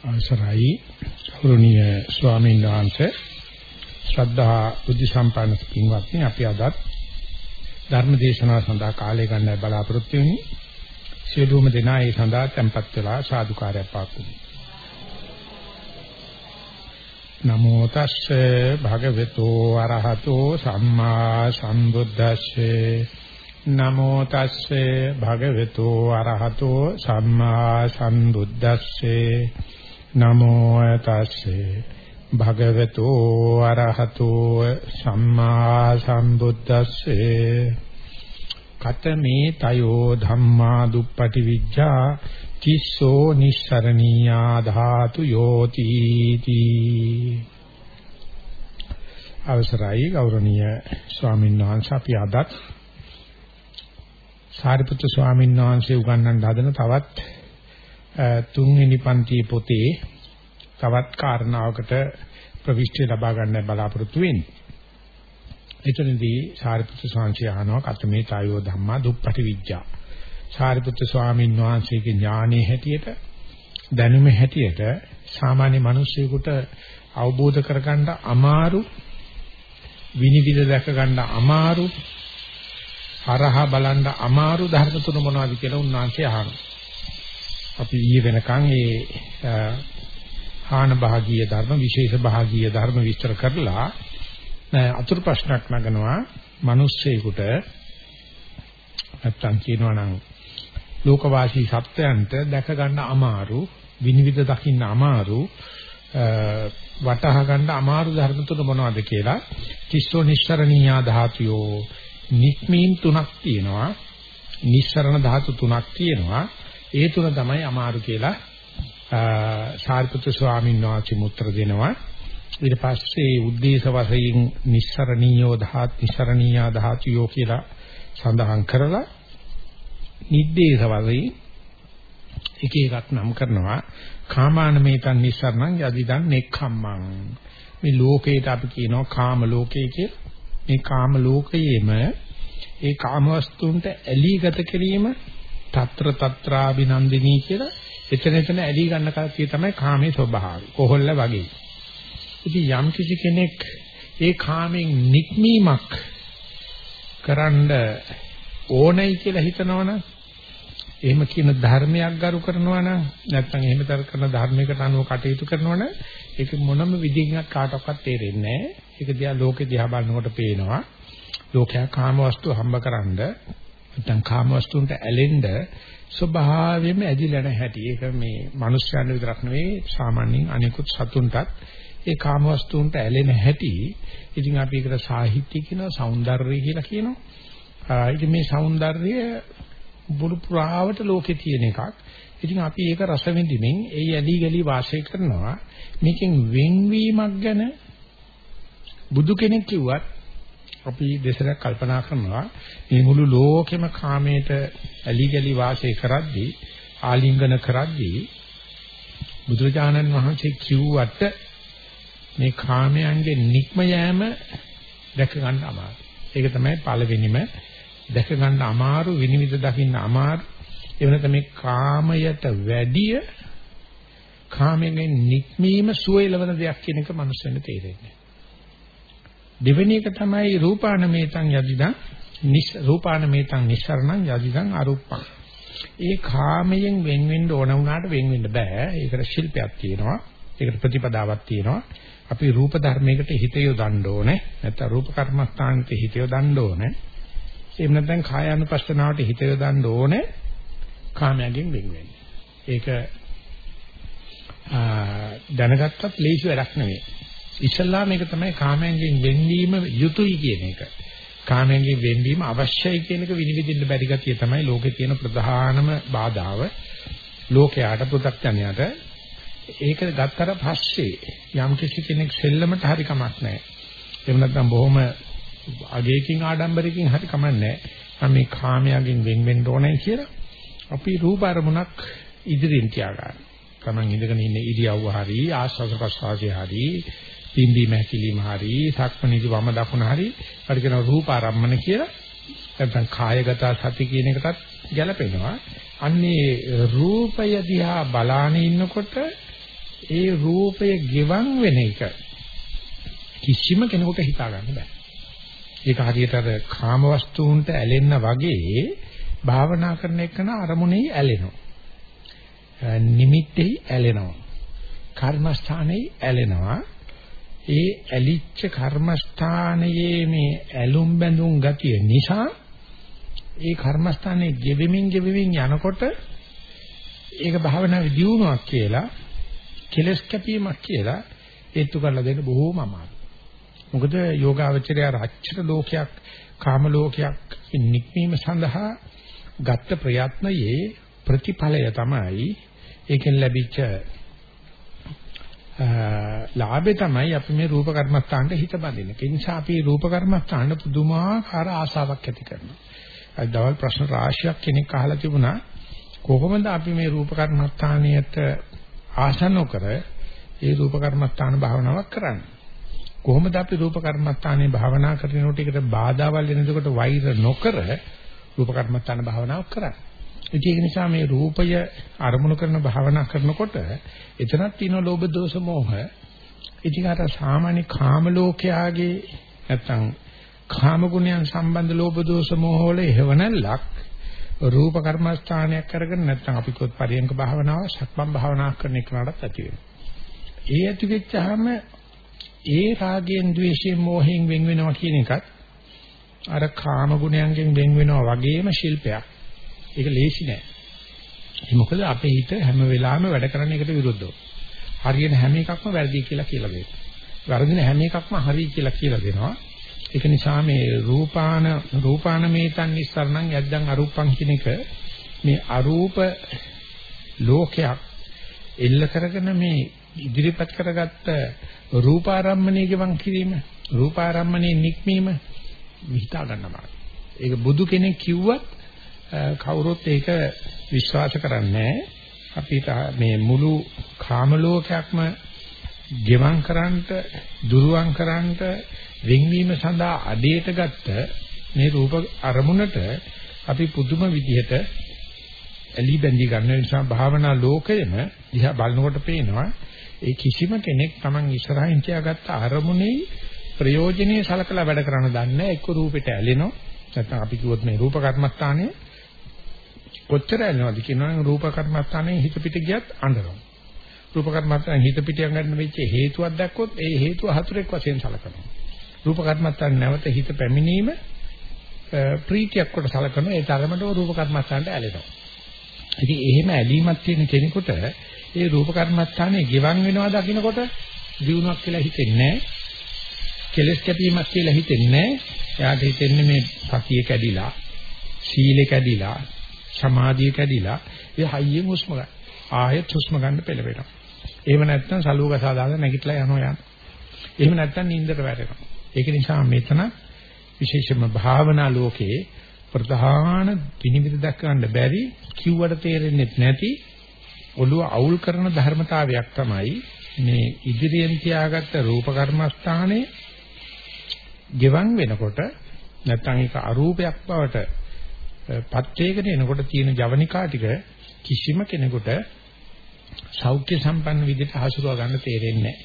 අවසරයි. ගෞරවනීය ස්වාමීන් වහන්සේ ශ්‍රද්ධා බුද්ධ සම්පන්න පින්වත්නි අපි අදත් ධර්ම දේශනාව සඳහා කාලය ගන්න බලාපොරොත්තු වෙන්නේ. සියලුම දෙනා ඒ සඳහා tempත් වෙලා සාදුකාරය පාත්තුමු. නමෝ තස්සේ භගවතු අරහතෝ සම්මා සම්බුද්දස්සේ. නමෝ තස්සේ භගවතු අරහතෝ සම්මා සම්බුද්දස්සේ. නමෝ තස්සේ භගවතු අරහතෝ සම්මා සම්බුද්දස්සේ කතමේ තයෝ ධම්මා දුප්පටි විජ්ජා කිස්සෝ නිස්සරණීයා ධාතු යෝති තී අවසරයි ගෞරවනීය ස්වාමීන් වහන්සේ අපි අදත් සාරිපුත්‍ර ස්වාමීන් වහන්සේ උගන්වන්න හදන තවත් තුන්වෙනි පන්ති පොතේ තවත් කාරණාවකට ප්‍රවිෂ්ටි ලබා ගන්න බලාපොරොත්තු වෙන්නේ. එතනදී සාරිපුත්‍ර ස්වාමීන් අහනවා කතමේ ඡායෝ ධම්මා දුප්පටි විඥා. සාරිපුත්‍ර ස්වාමීන් වහන්සේගේ ඥානයේ හැටියට දැනුමේ හැටියට සාමාන්‍ය මිනිස්සෙකුට අවබෝධ කරගන්න අමාරු විනිවිද දැක ගන්න අමාරු හරහා බලන්න අමාරු ධර්ම තුන මොනවද කියලා උන්වහන්සේ අහනවා. අපි ඊයේ වෙනකන් ඒ හාන භාගීය ධර්ම විශේෂ භාගීය ධර්ම විස්තර කරලා අතුරු ප්‍රශ්නක් නගනවා මිනිස්සෙකුට. නැත්තම් කියනවා නම් ලෝකවාසී සත්‍යයන්ට දැක ගන්න අමාරු විනිවිද දකින්න අමාරු වටහා ගන්න අමාරු ධර්ම තුන මොනවද කියලා කිස්සෝ නිස්සරණීයා ධාතුයෝ නික්මීම් තුනක් තියෙනවා. නිස්සරණ ධාතු තුනක් තියෙනවා. ඒ තුන තමයි අමාරු කියලා සාරිපුත්‍ර ස්වාමීන් වහන්සේ මුත්‍ර දෙනවා. ඊට පස්සේ උද්දේශ වශයෙන් නිස්සරණීයෝ ධාත් නිස්සරණීයා ධාතුයෝ කියලා සඳහන් කරලා නිද්දේශ වශයෙන් එක එකක් නම් කරනවා. කාමානමේතන් නිස්සරණං යදිදන් නෙක්ඛම්මං. මේ ලෝකේට අපි කියනවා කාම ලෝකේ කියලා. මේ කාම ලෝකයේම ඒ කාම වස්තුන්ට ඇලී ගත කිරීම తත්‍ර తත්‍රාබිනන්දිනී කියලා එතන එතන ඇලී ගන්න කතිය තමයි කාමයේ ස්වභාවය. කොහොල්ල වගේ. ඉතින් යම් කිසි කෙනෙක් ඒ කාමෙන් නික්මීමක් කරන්න ඕනයි කියලා හිතනවනම් එහෙම කියන ධර්මයක් ගරු කරනවා නම් නැත්නම් එහෙම තර කරන ධර්මයකට අනුව කටයුතු කරනවා නම් ඒක මොනම විදිහකින් කාටවත් තේරෙන්නේ නැහැ. ඒක දිහා ලෝකෙ දිහා බලනකොට පේනවා. ලෝකයා කාම වස්තු හම්බකරනද නැත්නම් කාම වස්තුන්ට ඇලෙන්න ස්වභාවයෙන්ම ඇදිලා නැ හැටි. ඒක මේ මිනිස්යන් විතරක් නෙවෙයි සාමාන්‍යයෙන් අනිකුත් සතුන්ටත් ඒ කාම වස්තුන්ට ඇලෙන හැටි. ඉතින් අපි ඒකට සාහිත්‍ය කියනවා, సౌందර්යය කියලා කියනවා. ඉතින් මේ సౌందර්යය බුදු පුරාවට ලෝකේ තියෙන එකක්. ඉතින් අපි ඒක රස විඳින්මින් ඒ ඇලි ගලි වාසය කරනවා. මේකෙන් වෙන්වීමක් ගැන බුදු කෙනෙක් කිව්වත් අපි දෙසරක් කල්පනා කරනවා මේ මුළු ලෝකෙම කාමයට ඇලි ගලි වාසය කරද්දී ආලිංගන කරද්දී බුදුරජාණන් වහන්සේ කිව්වට මේ කාමයන්ගේ නික්ම යෑම දැක ගන්න අමාරුයි. ඒක තමයි පළවෙනිම දැක ගන්න අමාරු විනිවිද දකින්න අමාරු. ඒ වෙනත මේ කාමයට වැඩිය කාමයෙන් නික්මීම සුවයලවන දෙයක් කියන එක මනුස්සෙන්න තේරෙන්නේ. දෙවෙනි එක තමයි රූපානමේතං යදිදං නිස් රූපානමේතං නිස්සරණං යදිදං අරුප්පං. ඒ කාමයෙන් වෙන් වෙන්න ඕන වුණාට වෙන් වෙන්න බෑ. ඒකට ශිල්පයක් තියෙනවා. ඒකට ප්‍රතිපදාවක් තියෙනවා. අපි රූප ධර්මයකට හිත යොදන්න ඕනේ. නැත්නම් රූප කර්මස්ථානෙට හිත යොදන්න ඕනේ. එහෙම නැත්නම් කායානුපස්සනාවට හිත යොදන්න ඕනේ. කාමයෙන් වෙන් වෙන්න. ඒක දැනගත්තත් ලේසි වැඩක් නෙවෙයි. ඉස්සල්ලා මේක තමයි කාමයෙන් වෙන්වීම යුතුයි කියන එක. කාමයෙන් වෙන්වීම අවශ්‍යයි කියන එක විනිවිදින්න බැරි ගතිය තමයි ලෝකේ තියෙන ප්‍රධානම බාධාව. ලෝකයට පෘථග්ජනයට ඒක ගත්තට පස්සේ යම් කිසි කෙනෙක් සෙල්ලමට හරි කමක් නැහැ. එහෙම නැත්නම් බොහොම අගයකින් ආඩම්බරකින් හරි කමක් නැහැ. මම මේ කාමයෙන් වෙන් වෙන්න ඕනේ කියලා අපි රූප අරමුණක් ඉදිරියෙන් තියාගන්න. Taman ඉඳගෙන ඉන්න ඉරියව්ව හරි ආස්වාද ප්‍රසආසය හරි පිම්බීම හැකිලිම හරි සක්මණේදී වම දකුණ හරි හරි කියන රූපාරම්මන කියලා නැත්නම් කායගත සති කියන එකටත් ගැලපෙනවා. අන්නේ රූපය දිහා බලාන ඉන්නකොට ඒ රූපය ගෙවන් වෙන එක කිසිම කෙනෙකුට හිතා ගන්න බෑ. ඒක හරියට අර කාම වස්තුන්ට ඇලෙන්න වගේ භාවනා කරන එකන අරමුණේ ඇලෙනවා. නිමිත්තේ ඇලෙනවා. කර්මස්ථානයේ ඇලෙනවා. ඒ ඇලිච්ච කර්මස්ථානයේ මේ ඇලුම් බැඳුම් ගතිය නිසා ඒ කර්මස්ථානයේ ගෙවෙමින් ගෙවෙමින් යනකොට ඒක භාවනා විදියුණාවක් කියලා කෙලස් කැපීමක් කියලා ඒත්තු කරලා දෙන්න බොහෝම අමාරුයි. මොකද යෝගාවචරය රාච්ඡර ලෝකයක් කාම ලෝකයක් නික්මීම සඳහා ගත්ත ප්‍රයත්නයේ ප්‍රතිඵලය තමයි ඒකෙන් ලැබිච්ච ලාභේ තමයි අපි මේ රූප කර්මස්ථානට හිත බඳින. ඒ නිසා අපි රූප කර්මස්ථාන පුදුමාකාර ආසාවක් ඇති කරනවා. අද දවල් ප්‍රශ්න රාශියක් කෙනෙක් අහලා තිබුණා කොහොමද අපි මේ රූප කර්මස්ථානියට ආශා නොකර ඒ රූප කර්මස්ථාන භාවනාවක් කරන්නේ? කොහොමද අපි රූප කර්මස්ථානයේ භාවනා කරනකොට ඒකට බාධාවල් එනකොට වෛර නොකර රූප කර්මස්ථාන භාවනාවක් කරන්නේ? ඒක නිසා මේ රූපය අරමුණු කරන භාවනා කරනකොට එතනක් තියෙන ලෝභ දෝෂ මෝහ. ඉතින් අර සාමාන්‍ය කාම ලෝකයාගේ නැත්තම් කාම ගුණයන් සම්බන්ධ ලෝභ දෝෂ මෝහ වල හේවණල්ලක් රූප කර්මස්ථානයක් කරගෙන නැත්තම් අපි කොත් පරියංග භාවනාව සක්මන් භාවනා කරන එකනටත් ඇති වෙනවා. ඒ ඇති වෙච්චාම ඒ රාගයෙන් ද්වේෂයෙන් මෝහයෙන් වෙන් වෙනවා කියන එකත් අර කාම ගුණයන්ගෙන් වෙන් වෙනවා වගේම ශිල්පයක්. ඒක ලේසි නෑ. ඒ මොකද අපේ හිත හැම වෙලාවෙම වැඩ කරන එකට විරුද්ධව. හරියන හැම එකක්ම වැරදි කියලා කියලා දෙනවා. වර්ධින හැම එකක්ම හරි කියලා කියලා දෙනවා. ඒක නිසා මේ රූපාන රූපාන මේතන් නිස්සරණං යද්දං අරූපං කියන එක මේ අරූප ලෝකයක් එල්ල කරගෙන මේ ඉදිරිපත් කරගත්ත රූපාරම්මණය ගෙවන් කිරීම රූපාරම්මණය නික්මීම හිතා ගන්නවා. ඒක බුදු කෙනෙක් කිව්වත් කවුරුත් ඒක විශ්වාස කරන්නේ අපිට මේ මුළු කාම ලෝකයක්ම ගෙවම් කරන්නට දුරුවන් කරන්නට වෙන්වීම සඳහා අඩේට ගත්ත මේ රූප අරමුණට අපි පුදුම විදිහට ඇලි බැඳි ගන්න නිසා භාවනා ලෝකයේම දිහා බලනකොට පේනවා ඒ කිසිම කෙනෙක් Taman ඉස්සරහින් තියාගත්ත අරමුණේ ප්‍රයෝජනෙයි සලකලා වැඩ කරන්න දන්නේ එක්ක රූපෙට ඇලෙනවා. නැත්නම් අපි කිව්වොත් මේ රූප කර්මස්ථානයේ කොච්චර ඇලෙනවද කියනවනම් රූප කර්මස්ථානයේ හිත පිට ගියත් අඬනවා රූප කර්මස්ථානයේ හිත පිට යන්න වෙච්ච හේතුවක් දැක්කොත් ඒ හේතුව හතුරෙක් වශයෙන් සලකනවා රූප කර්මස්ථාන නැවත හිත පැමිණීම ප්‍රීතියක් කොට සලකනවා ඒ තරමටම රූප කර්මස්ථානට ඇලෙනවා ඉතින් එහෙම ඇලීමක් තියෙන කෙනෙකුට ඒ රූප කර්මස්ථානේ ගිවන් වෙනවා දකින්නකොට දිනුවක් කියලා හිතෙන්නේ නැහැ. කෙලස් කැපීමක් කියලා හිතෙන්නේ නැහැ. එයාට හිතෙන්නේ මේ සතිය කැඩිලා, සීලෙ කැඩිලා, සමාධිය කැඩිලා, ඒ හයියෙන් හුස්ම ගන්න. ආයෙත් හුස්ම ගන්න පෙළවෙනවා. එහෙම නැත්නම් සලුවක සාදාගෙන නැගිටලා යනවා යන. එහෙම නැත්නම් නිින්දට වැටෙනවා. ඒක නිසා මෙතන විශේෂම භාවනා ලෝකයේ ප්‍රධාන පිනිවිද දක්වන්න බැරි කිව්වට තේරෙන්නේ නැති ඔළුව අවුල් කරන ධර්මතාවයක් තමයි මේ ඉදිරියෙන් තියාගත්ත රූප කර්මස්ථානයේ ගෙවන් වෙනකොට නැත්නම් ඒක අරූපයක් බවට පත්‍යයකට එනකොට තියෙන ජවනිකා ටික කිසිම කෙනෙකුට සෞඛ්‍ය සම්පන්න විදිහට හසුරුව ගන්න තේරෙන්නේ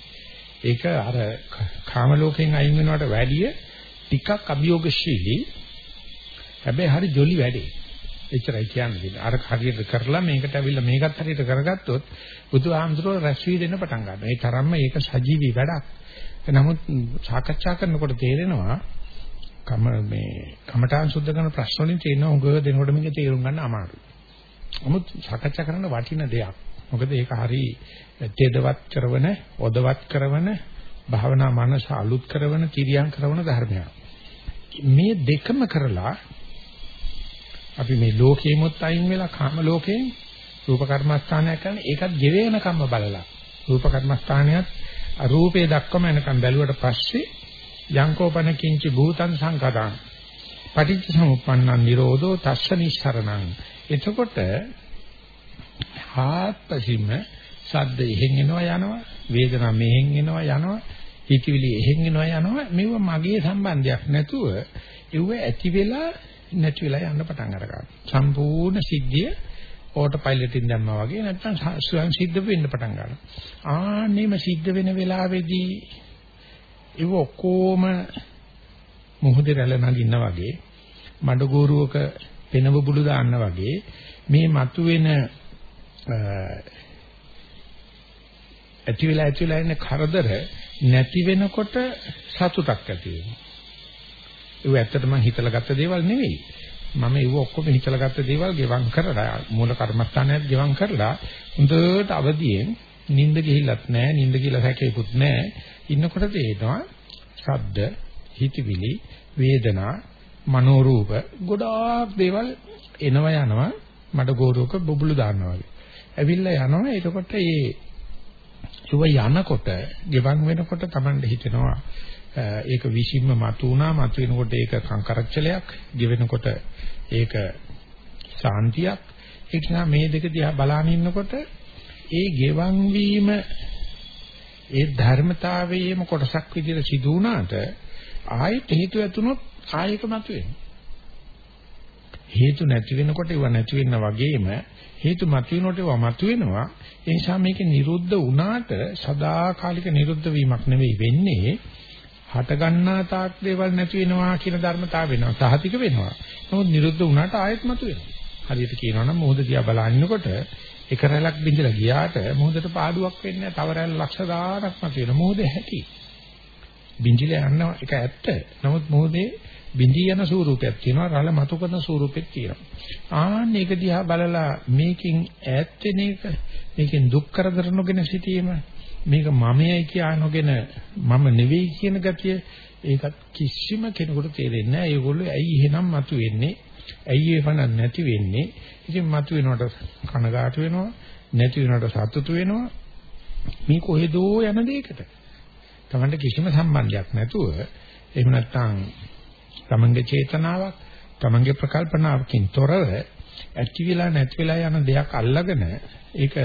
ඒක අර කාම ලෝකයෙන් අයින් වෙනවට වැඩිය ටිකක් අභියෝගශීලී හැබැයි හරි ජොලි වැඩේ එච්චරයි කියන්නේ. අර හරියට කරලා මේකට ඇවිල්ලා මේකත් හරියට කරගත්තොත් බුදුහාමුදුරුවෝ රැස් වී දෙන්න පටන් ගන්නවා. ඒ තරම්ම ඒක සජීවී වැඩක්. නමුත් සාකච්ඡා කරනකොට තේරෙනවා කම මේ කමඨාන් සුද්ධ කරන ප්‍රශ්න වලින් තියෙන උගව දෙනකොට මේක තේරුම් ගන්න අමාරුයි. නමුත් සාකච්ඡා කරන්න වටින දෙයක්. මොකද ඒක හරි තෙදවත් කරන, ඔදවත් කරන, භාවනා මනස අලුත් කරන, කිරියම් කරන ධර්මයක්. මේ දෙකම කරලා අපි මේ ලෝකෙමුත් අයින් වෙලා කාම ලෝකයෙන් රූප කර්මස්ථානයක් කරන ඒකත් ගෙවෙන කම්ම බලලා රූප කර්මස්ථානයත් අරූපේ දක්වම එනකම් බැලුවට පස්සේ යංකෝපන කිංචි භූතං සංකතං පටිච්ච සමුප්පන්නං නිරෝධෝ තස්ස නිස්සරණං එතකොට ආත්පසින්ම සද්ද එහෙන් එනවා යනවා වේදනා මෙහෙන් එනවා යනවා හිතවිලි එහෙන් එනවා යනවා මේව මගේ සම්බන්ධයක් නැතුව ඒව ඇති වෙලා නැති වෙලා යන්න පටන් අරගන්නවා. සම්පූර්ණ සිද්ධිය ඕටෝ පයිලට් එකෙන් දැම්මා වගේ නැත්නම් ස්වයං සිද්ධ වෙන්න පටන් ගන්නවා. ආන්නේම සිද්ධ වෙන වෙලාවේදී ඒව ඔක්කොම මොහොතේ රැළ නගින්න වගේ මඩගෝරුවක පෙනව බුළු දාන්න වගේ මේ මතුවෙන ඇති වෙලා ඇති වෙලා ඉන්න කරදර නැති වෙනකොට සතුටක් ඇති වෙනවා. ඒව ඇත්තට මම හිතලා ගත්ත දේවල් නෙවෙයි. මම ඒව ඔක්කොම හිතලා ගත්ත දේවල් ගෙවම් කරලා මූල කර්මස්ථානයක් ගෙවම් කරලා හොඳට අවදියෙන් නිින්ද ගිහිල්ලත් නැහැ, නිින්ද කියලා හැකේකුත් නැහැ. ඉන්නකොට තේනවා ශබ්ද, හිතවිලි, වේදනා, මනෝරූප ගොඩාක් දේවල් එනවා යනවා. මඩ ගෝරුවක බබළු දානවා වගේ. ඇවිල්ලා යනවා. එතකොට මේ සුව යනකොට, ගෙවන් වෙනකොට Tamande හිතෙනවා ඒක විසින්ම මතු වුණා. මතු වෙනකොට ඒක සංකරච්චලයක් ගෙවෙනකොට ඒක සාන්තියක්. ඒ නිසා මේ දෙක දිහා බලාගෙන ඉන්නකොට ඒ ගෙවන් වීම ඒ ධර්මතාවයේම කොටසක් විදිහට සිදු වුණාට ආයෙත් හේතු ඇතුනොත් ආයෙක මතුවෙනවා. හේතු නැති වෙනකොට ඒව නැති වෙනා වගේම හේතු මතුවෙනකොට ඒව මතුවෙනවා. ඒ නිසා මේක නිරුද්ධ වුණාට සදාකාලික නිරුද්ධ වීමක් නෙවෙයි වෙන්නේ හට ගන්නා තාක් දේවල් නැති වෙනවා කියන ධර්මතාව වෙනවා. සහතික වෙනවා. නමුත් නිරුද්ධ වුණාට ආයෙත් මතුවෙනවා. හරියට කියනවා නම් මොහොත දිහා බලනකොට එක රැලක් බින්දලා ගියාට මොහොතට පාඩුවක් වෙන්නේ නැහැ. තව රැල් ලක්ෂ ගාණක් මතුවෙන මොහොතේ හැටි. බින්දිලා යනවා ඒක ඇත්ත. නමුත් මොහොතේ බිඳී යන ස්වරූපයක් තියෙනවා. රළ මතු කරන ස්වරූපෙත් තියෙනවා. ආන්න ඒක දිහා බලලා මේකෙන් ඈත් වෙන එක මේකෙන් දුක් කරදර නොගෙන සිටීම මේක මමයි කියා නොගෙන මම නෙවෙයි කියන ගතිය ඒකත් කිසිම කෙනෙකුට තේරෙන්නේ නැහැ. ඒගොල්ලෝ ඇයි එහෙනම් මතු වෙන්නේ ඇයි ඒවන නැති වෙන්නේ? ඉතින් මතු වෙනකොට කනගාටු වෙනවා නැති වෙනකොට සතුටු වෙනවා. මේ කොහෙදෝ යන දෙයකට. තමන්ට කිසිම සම්බන්ධයක් නැතුව එහෙම නැත්නම් තමන්ගේ චේතනාවක් තමන්ගේ ප්‍රකල්පනාවකින් තොරව ඇති වෙලා නැති වෙලා යන දෙයක් අල්ලගෙන ඒක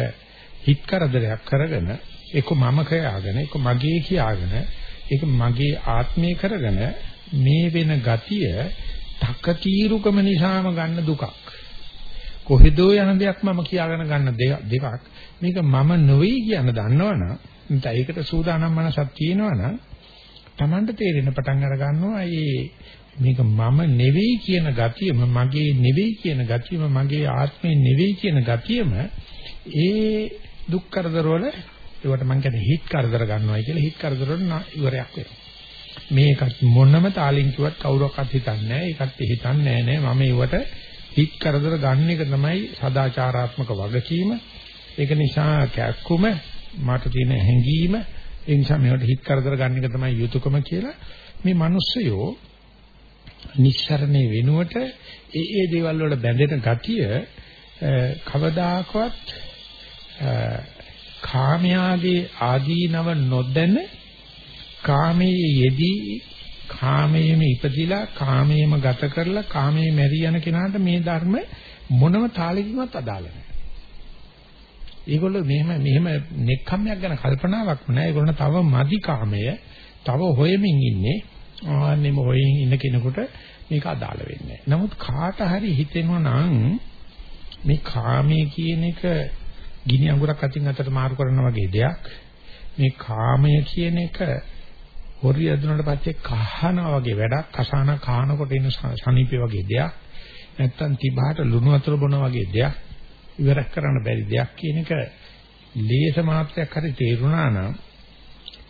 හිත් කරදරයක් කරගෙන ඒක මම කයාගෙන ඒක මගේ කියාගෙන ඒක මගේ ආත්මය කරගෙන මේ වෙන ගතිය තකතිරුකම නිසාම ගන්න දුකක්. කොහෙදෝ යන දෙයක් මම කියාගෙන ගන්න දෙකක්. මේක මම නොවේ කියන දන්නවනම් නැත්නම් ඒකට සූදානම් මනසක් තියෙනවනම් Tamanට තේරෙන පටන් අර ගන්නවා මේ මේක මම නෙවෙයි කියන ගතියම මගේ නෙවෙයි කියන ගතියම මගේ ආත්මේ නෙවෙයි කියන ගතියම ඒ දුක් කරදරවල ඒවට මම කියන්නේ හිත් කරදර ගන්නවා කියලා හිත් කරදර වල ඉවරයක් වෙනවා. මේකත් මොනම තාලින් කිව්වත් කවුරක්වත් හිතන්නේ නැහැ. ඒකත් හිතන්නේ නැහැ. මම ඒවට හිත් කරදර ගන්න එක තමයි සදාචාරාත්මක වගකීම. ඒක නිසා කැක්කුම මට තියෙන හැඟීම ඒ නිසා මේවට හිත් කරදර ගන්න එක තමයි යුතුයකම කියලා මේ මිනිස්සයෝ නිස්සරණේ වෙනුවට ඒ ඒ දේවල් වල බැඳෙන ගතිය කවදාකවත් කාමයාගේ ආදීනව නොදැන කාමයේ යෙදී කාමයේම ඉපදිලා කාමයේම ගත කරලා කාමයේ මැරි යන කෙනාට මේ ධර්ම මොනම තාලෙකින්වත් අදාළ නැහැ. ඒගොල්ලෝ මෙහෙම මෙහෙම නෙක්ඛම්යක් ගැන කල්පනාවක් නැහැ. ඒගොල්ලෝ තව මදි කාමය තව හොයමින් ඉන්නේ. ආන්නෙම හොයෙන් ඉන්න කෙනෙකුට මේක අදාළ වෙන්නේ නමුත් කාට හරි හිතෙනවා නම් මේ කාමයේ කියන එක ගිනි අඟුරක් අතින් අතට මාරු කරනවා වගේ දෙයක්. මේ කාමය කියන එක හොරිය ඇදුනට පස්සේ කහනවා වගේ වැඩක්. කසාන කහනකොට එන සනීපේ වගේ දෙයක්. නැත්තම් තිබහට ලුණු වතුර බොන වගේ දෙයක්. ඉවරක් කරන්න බැරි දෙයක් කියන එක ලේස මාත්‍රයක් හරි තේරුණා නම්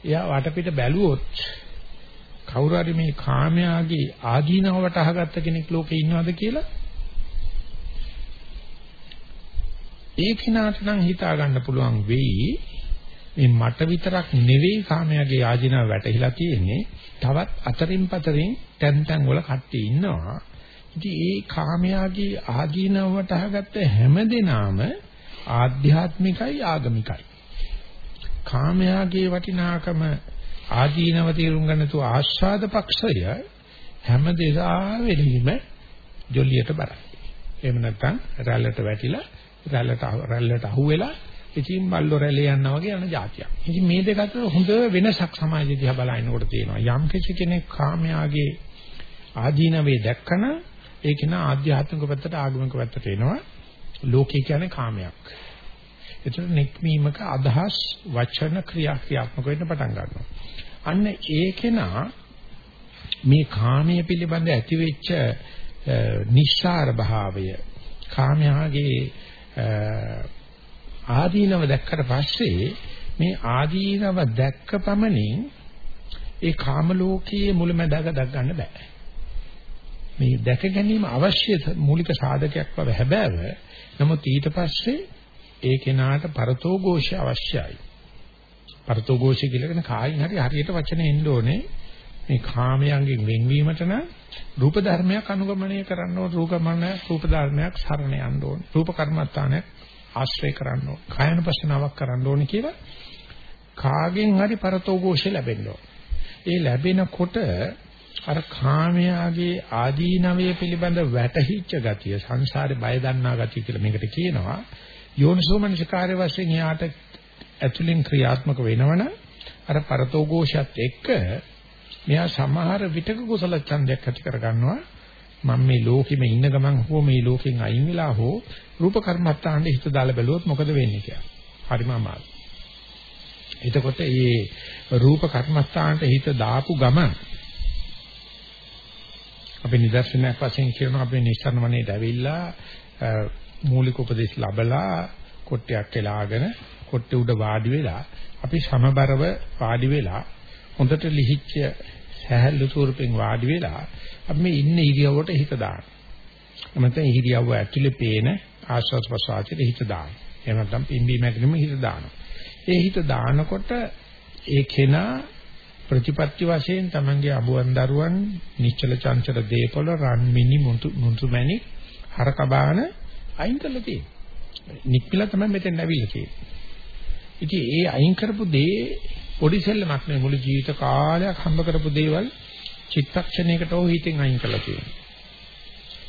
එයා වටපිට බැලුවොත් කවුරු හරි මේ කාමයාගේ ආදීනව වටහාගත්ත කෙනෙක් ලෝකේ ඉන්නවද කියලා ඒ කිනාට නම් හිතා ගන්න පුළුවන් වෙයි මේ මට විතරක් නෙවෙයි කාමයාගේ ආධිනව වැටහිලා තියෙන්නේ තවත් අතරින් පතරින් තැන් තැන් වල කට්ටිය ඉන්නවා ඉතින් ඒ කාමයාගේ ආධිනවට අහගත්ත හැම දිනාම ආධ්‍යාත්මිකයි ආගමිකයි කාමයාගේ වටිනාකම ආදීනව තේරුම් ගන්න තු ආස්වාද පක්ෂය හැම දෙසා වෙලෙම ජොලියට බරයි. එහෙම නැත්නම් රැල්ලට වැටිලා රැල්ලට රැල්ලට අහුවෙලා ඉතින් බල්ලෝ රැළේ යනවා වගේ යන જાතියක්. ඉතින් මේ දෙක අතර හොඳ වෙනසක් සමාජය දිහා බලනකොට තියෙනවා. යම් කෙනෙක් කාමයාගේ ආදීනවේ දැක්කන ඒක නා ආධ්‍යාත්මික පැත්තට ආගමික පැත්තට එනවා. ලෝකේ කියන්නේ කාමයක්. ඒතර නික්මීමක අදහස් වචන ක්‍රියා ක්‍රියාත්මක වෙන්න පටන් ගන්නවා. අන්න ඒකේනා මේ කාමයේ පිළිබඳ ඇතිවෙච්ච නිස්සාර භාවය කාමයාගේ ආදීනව දැක්කට පස්සේ මේ ආදීනව දැක්ක පමණින් ඒ කාම ලෝකයේ මුලැමැදාක දක් ගන්න බෑ. මේ දැක ගැනීම අවශ්‍ය මූලික සාධකයක් බව හැබෑව. නමුත් ඊට පස්සේ ඒ කෙනාට පරතෝഘോഷය අවශ්‍යයි. පරතෝഘോഷය කියලා කියන කායින් හරි හරියට වචන එන්න ඕනේ. මේ කාමයන්ගෙන් වෙන්වීමට නම් රූප ධර්මයක් අනුගමනය කරන්න ඕන රූපමන රූප ධර්මයක් සරණ යන්න ඕන රූප කර්මස්ථානයක් ආශ්‍රය කරන්න ඕන. කායනුපස්සනාවක් කරන්න ඕනේ කියලා කාගෙන් හරි පරතෝഘോഷය ලැබෙන්න ඒ ලැබෙනකොට අර කාමයාගේ ආදීනවය පිළිබඳ වැටහිච්ච ගතිය සංසාරේ බය දන්නා ගතිය කියලා මේකට කියනවා. යෝනිසෝමනසිකාර්ය වශයෙන් යාට ඇතුලින් ක්‍රියාත්මක වෙනවනම් අර පරතෝഘോഷයත් එක්ක මෙයා සමහර විටක කුසල ඡන්දයක් ඇති කරගන්නවා මම මේ ලෝකෙම ඉන්න ගමන් හෝ මේ ලෝකෙන් අයින් වෙලා හෝ රූප කර්මත්තාන්ට හිත දාලා බැලුවොත් මොකද වෙන්නේ කියලා. හරිම අමාරුයි. එතකොට මේ රූප කර්මස්ථානට හිත දාපු ගමන් අපි නිදර්ශනයක් වශයෙන් කියනවා අපි නිස්සරණ වනයේට ඇවිල්ලා මූලික උපදේශ ලැබලා කොට්ටයක් කෙලාගෙන කොට්ටේ උඩ වාඩි වෙලා අපි සමබරව වාඩි වෙලා හොඳට ලිහිච්ච සහැල්ලු ස්වරූපෙන් වාඩි වෙලා අපි මේ ඉන්න ඉරියව්වට හිත දාන්න. එමෙතන ඉරියව්ව ඇතුලේ පේන ආශ්වාස ප්‍රශ්වාසයේ හිත දාන්න. එහෙම නැත්නම් පිම්බි මැකිලිම හිත දානවා. ඒ හිත දානකොට ඒ කෙනා ප්‍රතිපත්ති වශයෙන් තමන්ගේ අබුවන් දරුවන් නිශ්චල චංචල දීපල රන් මිනි මුතු මුතු මැණි හරකබාන අයින් කළා තියෙන්නේ. නික්මිලා තමයි මෙතෙන් ඇවිල්ලා තියෙන්නේ. ඉතින් ඒ අයින් කරපු දේ පොඩි සෙල්ලමක් නෙවෙයි මුළු ජීවිත කාලයක් හම්බ කරපු දේවල් චිත්තක්ෂණයකට හෝ හිතෙන් අයින් කළා තියෙනවා.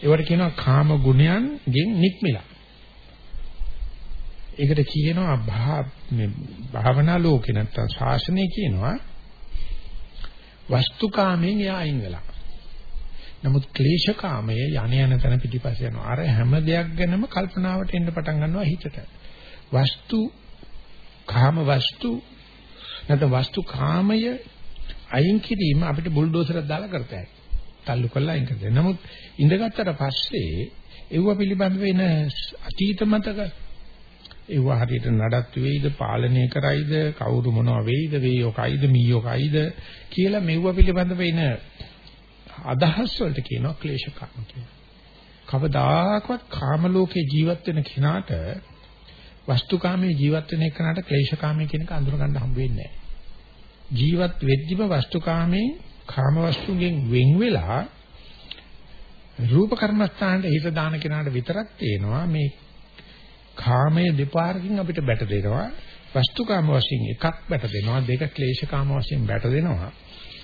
ඒවට කියනවා කාම ගුණයන්ගෙන් නික්මිලා. ඒකට කියනවා මේ භාවනා ලෝකේ නැත්තම් ශාසනය කියනවා වස්තුකාමයෙන් එයා අයින් වෙලා. නමුත් ක්ලේශකාමය යණ යන තැන පිටිපස්ස යනවා. අර හැම දෙයක් ගැනම කල්පනාවට එන්න පටන් ගන්නවා හිතට. වස්තු කාම වස්තු නැත්නම් වස්තු කාමය අයින් කිරීම අපිට බුල්ඩෝසරයක් දාලා කරතයි. තල්ලු කරලා අයින් කරතයි. නමුත් ඉඳගත්තට පස්සේ ඒව පිළිබඳ වෙන අතීත මතක ඒව හරියට නඩත්තු වෙයිද පාලනය කරයිද කවුරු මොනවා වෙයිද වේයෝ කයිද මීයෝ කයිද කියලා මෙව පිළිබඳ වෙන අදහස් වලට කියනවා ක්ලේශකාම කියලා. කවදාකවත් කාම ලෝකේ ජීවත් වෙන කෙනාට වස්තුකාමයේ ජීවත් වෙන කෙනාට ක්ලේශකාමයේ කියන එක අඳුර ගන්න හම්බ වෙන්නේ නැහැ. ජීවත් වෙද්දිම වස්තුකාමයෙන් කාම වස්තුගෙන් වෙන් වෙලා රූප කර්මස්ථානට හිත දාන කෙනාට විතරක් තේනවා මේ කාමයේ දෙපාරකින් අපිට බැට දෙනවා වස්තුකාම වශයෙන් එකක් බැට දෙනවා දෙක ක්ලේශකාම වශයෙන් බැට දෙනවා.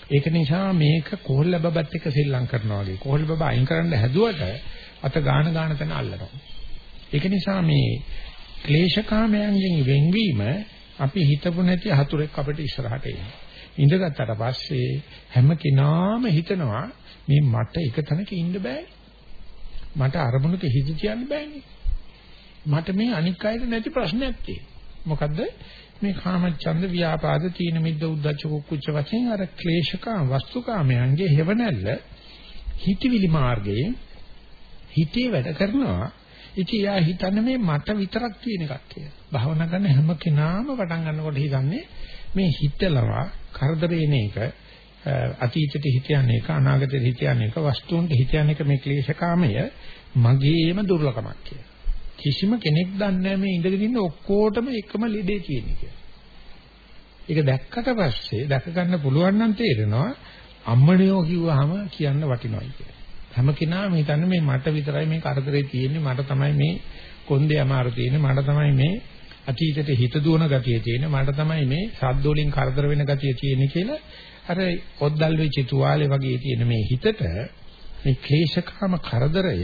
ඒක නිසා මේක කොහොල්ල බබත් එක්ක සෙල්ලම් කරනවා වගේ. කොහොල්ල බබ අයින් කරන්න හැදුවට අත ගාන ගාන තැන අල්ලනවා. ඒක නිසා මේ ක්ලේශකාමයන්ගෙන් වෙන්වීම අපි හිතපු නැති හතුරෙක් අපිට ඉස්සරහට එනවා. ඉඳගත්තට පස්සේ හැම කෙනාම හිතනවා මේ මට එක තැනක ඉන්න බෑ. මට අරමුණක හිත තියන්න බෑනේ. මට මේ අනික් අයට නැති ප්‍රශ්නයක් තියෙනවා. මොකද්ද? මේ කාමච්ඡන්ද ව්‍යාපාද තීන මිද්ද උද්දච්ච කුක්කුච්ච වශයෙන් අර ක්ලේශකා වස්තුකාමයන්ගේ හේවණල්ල හිතවිලි මාර්ගයේ හිතේ වැඩ කරනවා ඉතින් යා හිතන්නේ මේ මට විතරක් තියෙන එකක් කියලා. භාවනා කරන හැම කෙනාම පටන් ගන්නකොට හිතන්නේ මේ හිතලවා කරදරේන එක අතීතයට හිතයන් එක අනාගතයට හිතයන් එක වස්තුන්ට හිතයන් එක මේ ක්ලේශකාමය මගේම දුර්ලභමක් කියලා. කිසිම කෙනෙක් දන්නේ මේ ඉඳගෙන ඉන්න ඔක්කොටම එකම ලෙඩේ තියෙන කියලා. ඒක දැක්කට පස්සේ දැක ගන්න පුළුවන් නම් තේරෙනවා අම්මණියෝ කිව්වහම කියන්න වටිනවයි කියලා. හැම කෙනාම හිතන්නේ මේ මට විතරයි මේ කරදරේ තියෙන්නේ මට තමයි මේ කොන්දේ අමාරු තියෙන්නේ මට තමයි මේ අතීතයට හිත දුවන ගතිය තියෙන්නේ මට තමයි මේ සද්ද වලින් කරදර වෙන ගතිය තියෙන්නේ කියලා අර ඔද්දල් වෙච්ච තුවාලේ වගේ තියෙන මේ හිතට මේ ක්ලේශකාම කරදරය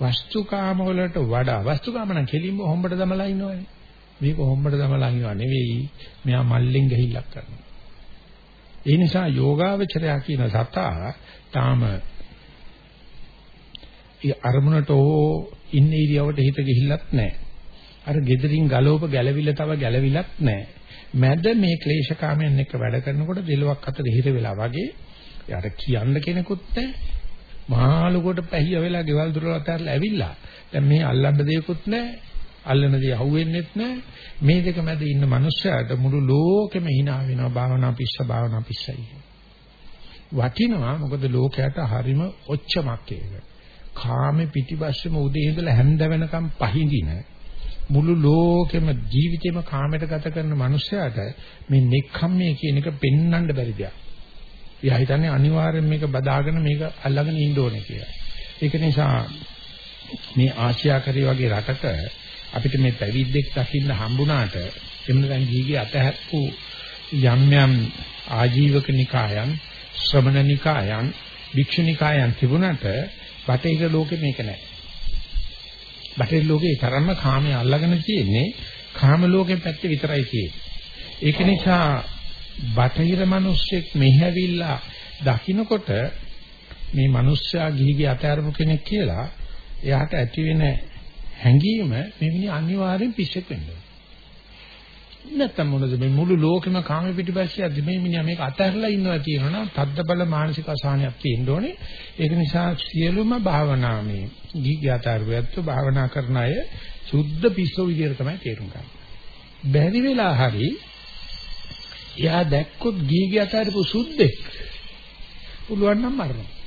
වස්තුකාම වලට වඩා වස්තුකාම නම් කෙලින්ම හොම්බට දමලා ඉන්නවනේ. මේක හොම්බට දමලා ඉන්නව නෙවෙයි මෙයා මල්ලෙන් ගහිල්ලක් කරනවා. ඒ නිසා යෝගාවචරයා කියන සතා තාම ඒ අරමුණට ඕ ඉන්න ඉරියවට හිත ගිහිල්ලත් නැහැ. අර gedirin ගලෝප ගැලවිලා තව ගැලවිලත් නැහැ. මැද මේ ක්ලේශකාමයන් එක්ක වැඩ කරනකොට දෙලොක් අතර හිර වෙලා වගේ යාට කියන්න කෙනෙකුත් නැහැ. මහා ලොකෝට පැහිය වෙලා ගෙවල් දොරවල් අතරලා ඇවිල්ලා. දැන් මේ අල්ලන්න දෙයක්වත් නැහැ. අල්ලන දේ අහුවෙන්නෙත් නැහැ. මේ දෙක මැද ඉන්න මනුස්සයාට මුළු ලෝකෙම hina වෙනවා භාවනා පිස්ස භාවනා පිස්සයි. වටිනවා මොකද ලෝකයට හරිම ඔච්චමක් ඒක. කාමේ පිටිපස්සෙම උදේ ඉඳලා හැන්ද වෙනකම් පහඳින මුළු ලෝකෙම ජීවිතේම කාමයට ගත කරන මනුස්සයාට මේ නෙක්ඛම්මේ කියන එක පෙන්වන්න බැරි දෙයක්. එයා හිතන්නේ අනිවාර්යෙන් මේක බදාගෙන මේක අල්ලගෙන ඉන්න ඕනේ කියලා. ඒක නිසා මේ ආසියාකරී වගේ රටක අපිට මේ පැවිද්දෙක් දකින්න හම්බුණාට එමුණන් ගීගේ අතහැප්පු යම් යම් ආජීවක නිකායන් ශ්‍රමණ නිකායන් භික්ෂු නිකායන් තිබුණාට බටහිර ලෝකෙ මේක නැහැ. බටහිර ලෝකේ තරම්ම කාමයේ අල්ලගෙන තියෙන්නේ කාම ලෝකෙ පැත්තේ විතරයි තියෙන්නේ. ඒක නිසා බටහිර මිනිස්සෙක් මෙහෙවිලා දකින්නකොට මේ මිනිස්සයා ගිහිගේ අතහැරපු කෙනෙක් කියලා එයාට ඇති වෙන හැඟීම මෙවැනි අනිවාර්යෙන් පිස්සෙක් වෙන්න ඕනේ. නැත්තම් මොනද මේ මුළු ලෝකෙම කාම පිටිපස්සියක්ද මේ මිනිහා මේක අතහැරලා ඉන්නවා කියනවනම් තද්දබල මානසික අසහනයක් තියෙන්න ඕනේ. ඒක නිසා සියලුම භාවනා මේ ගිග්‍යාතරවත්ව භාවනා කරන අය සුද්ධ පිස්සෝ විදියට තමයි තේරුම් ගන්න. බැරි වෙලා හරි එයා දැක්කොත් ගිග්‍යාතරපු සුද්ධෙක් පුළුවන් නම් මරනවා.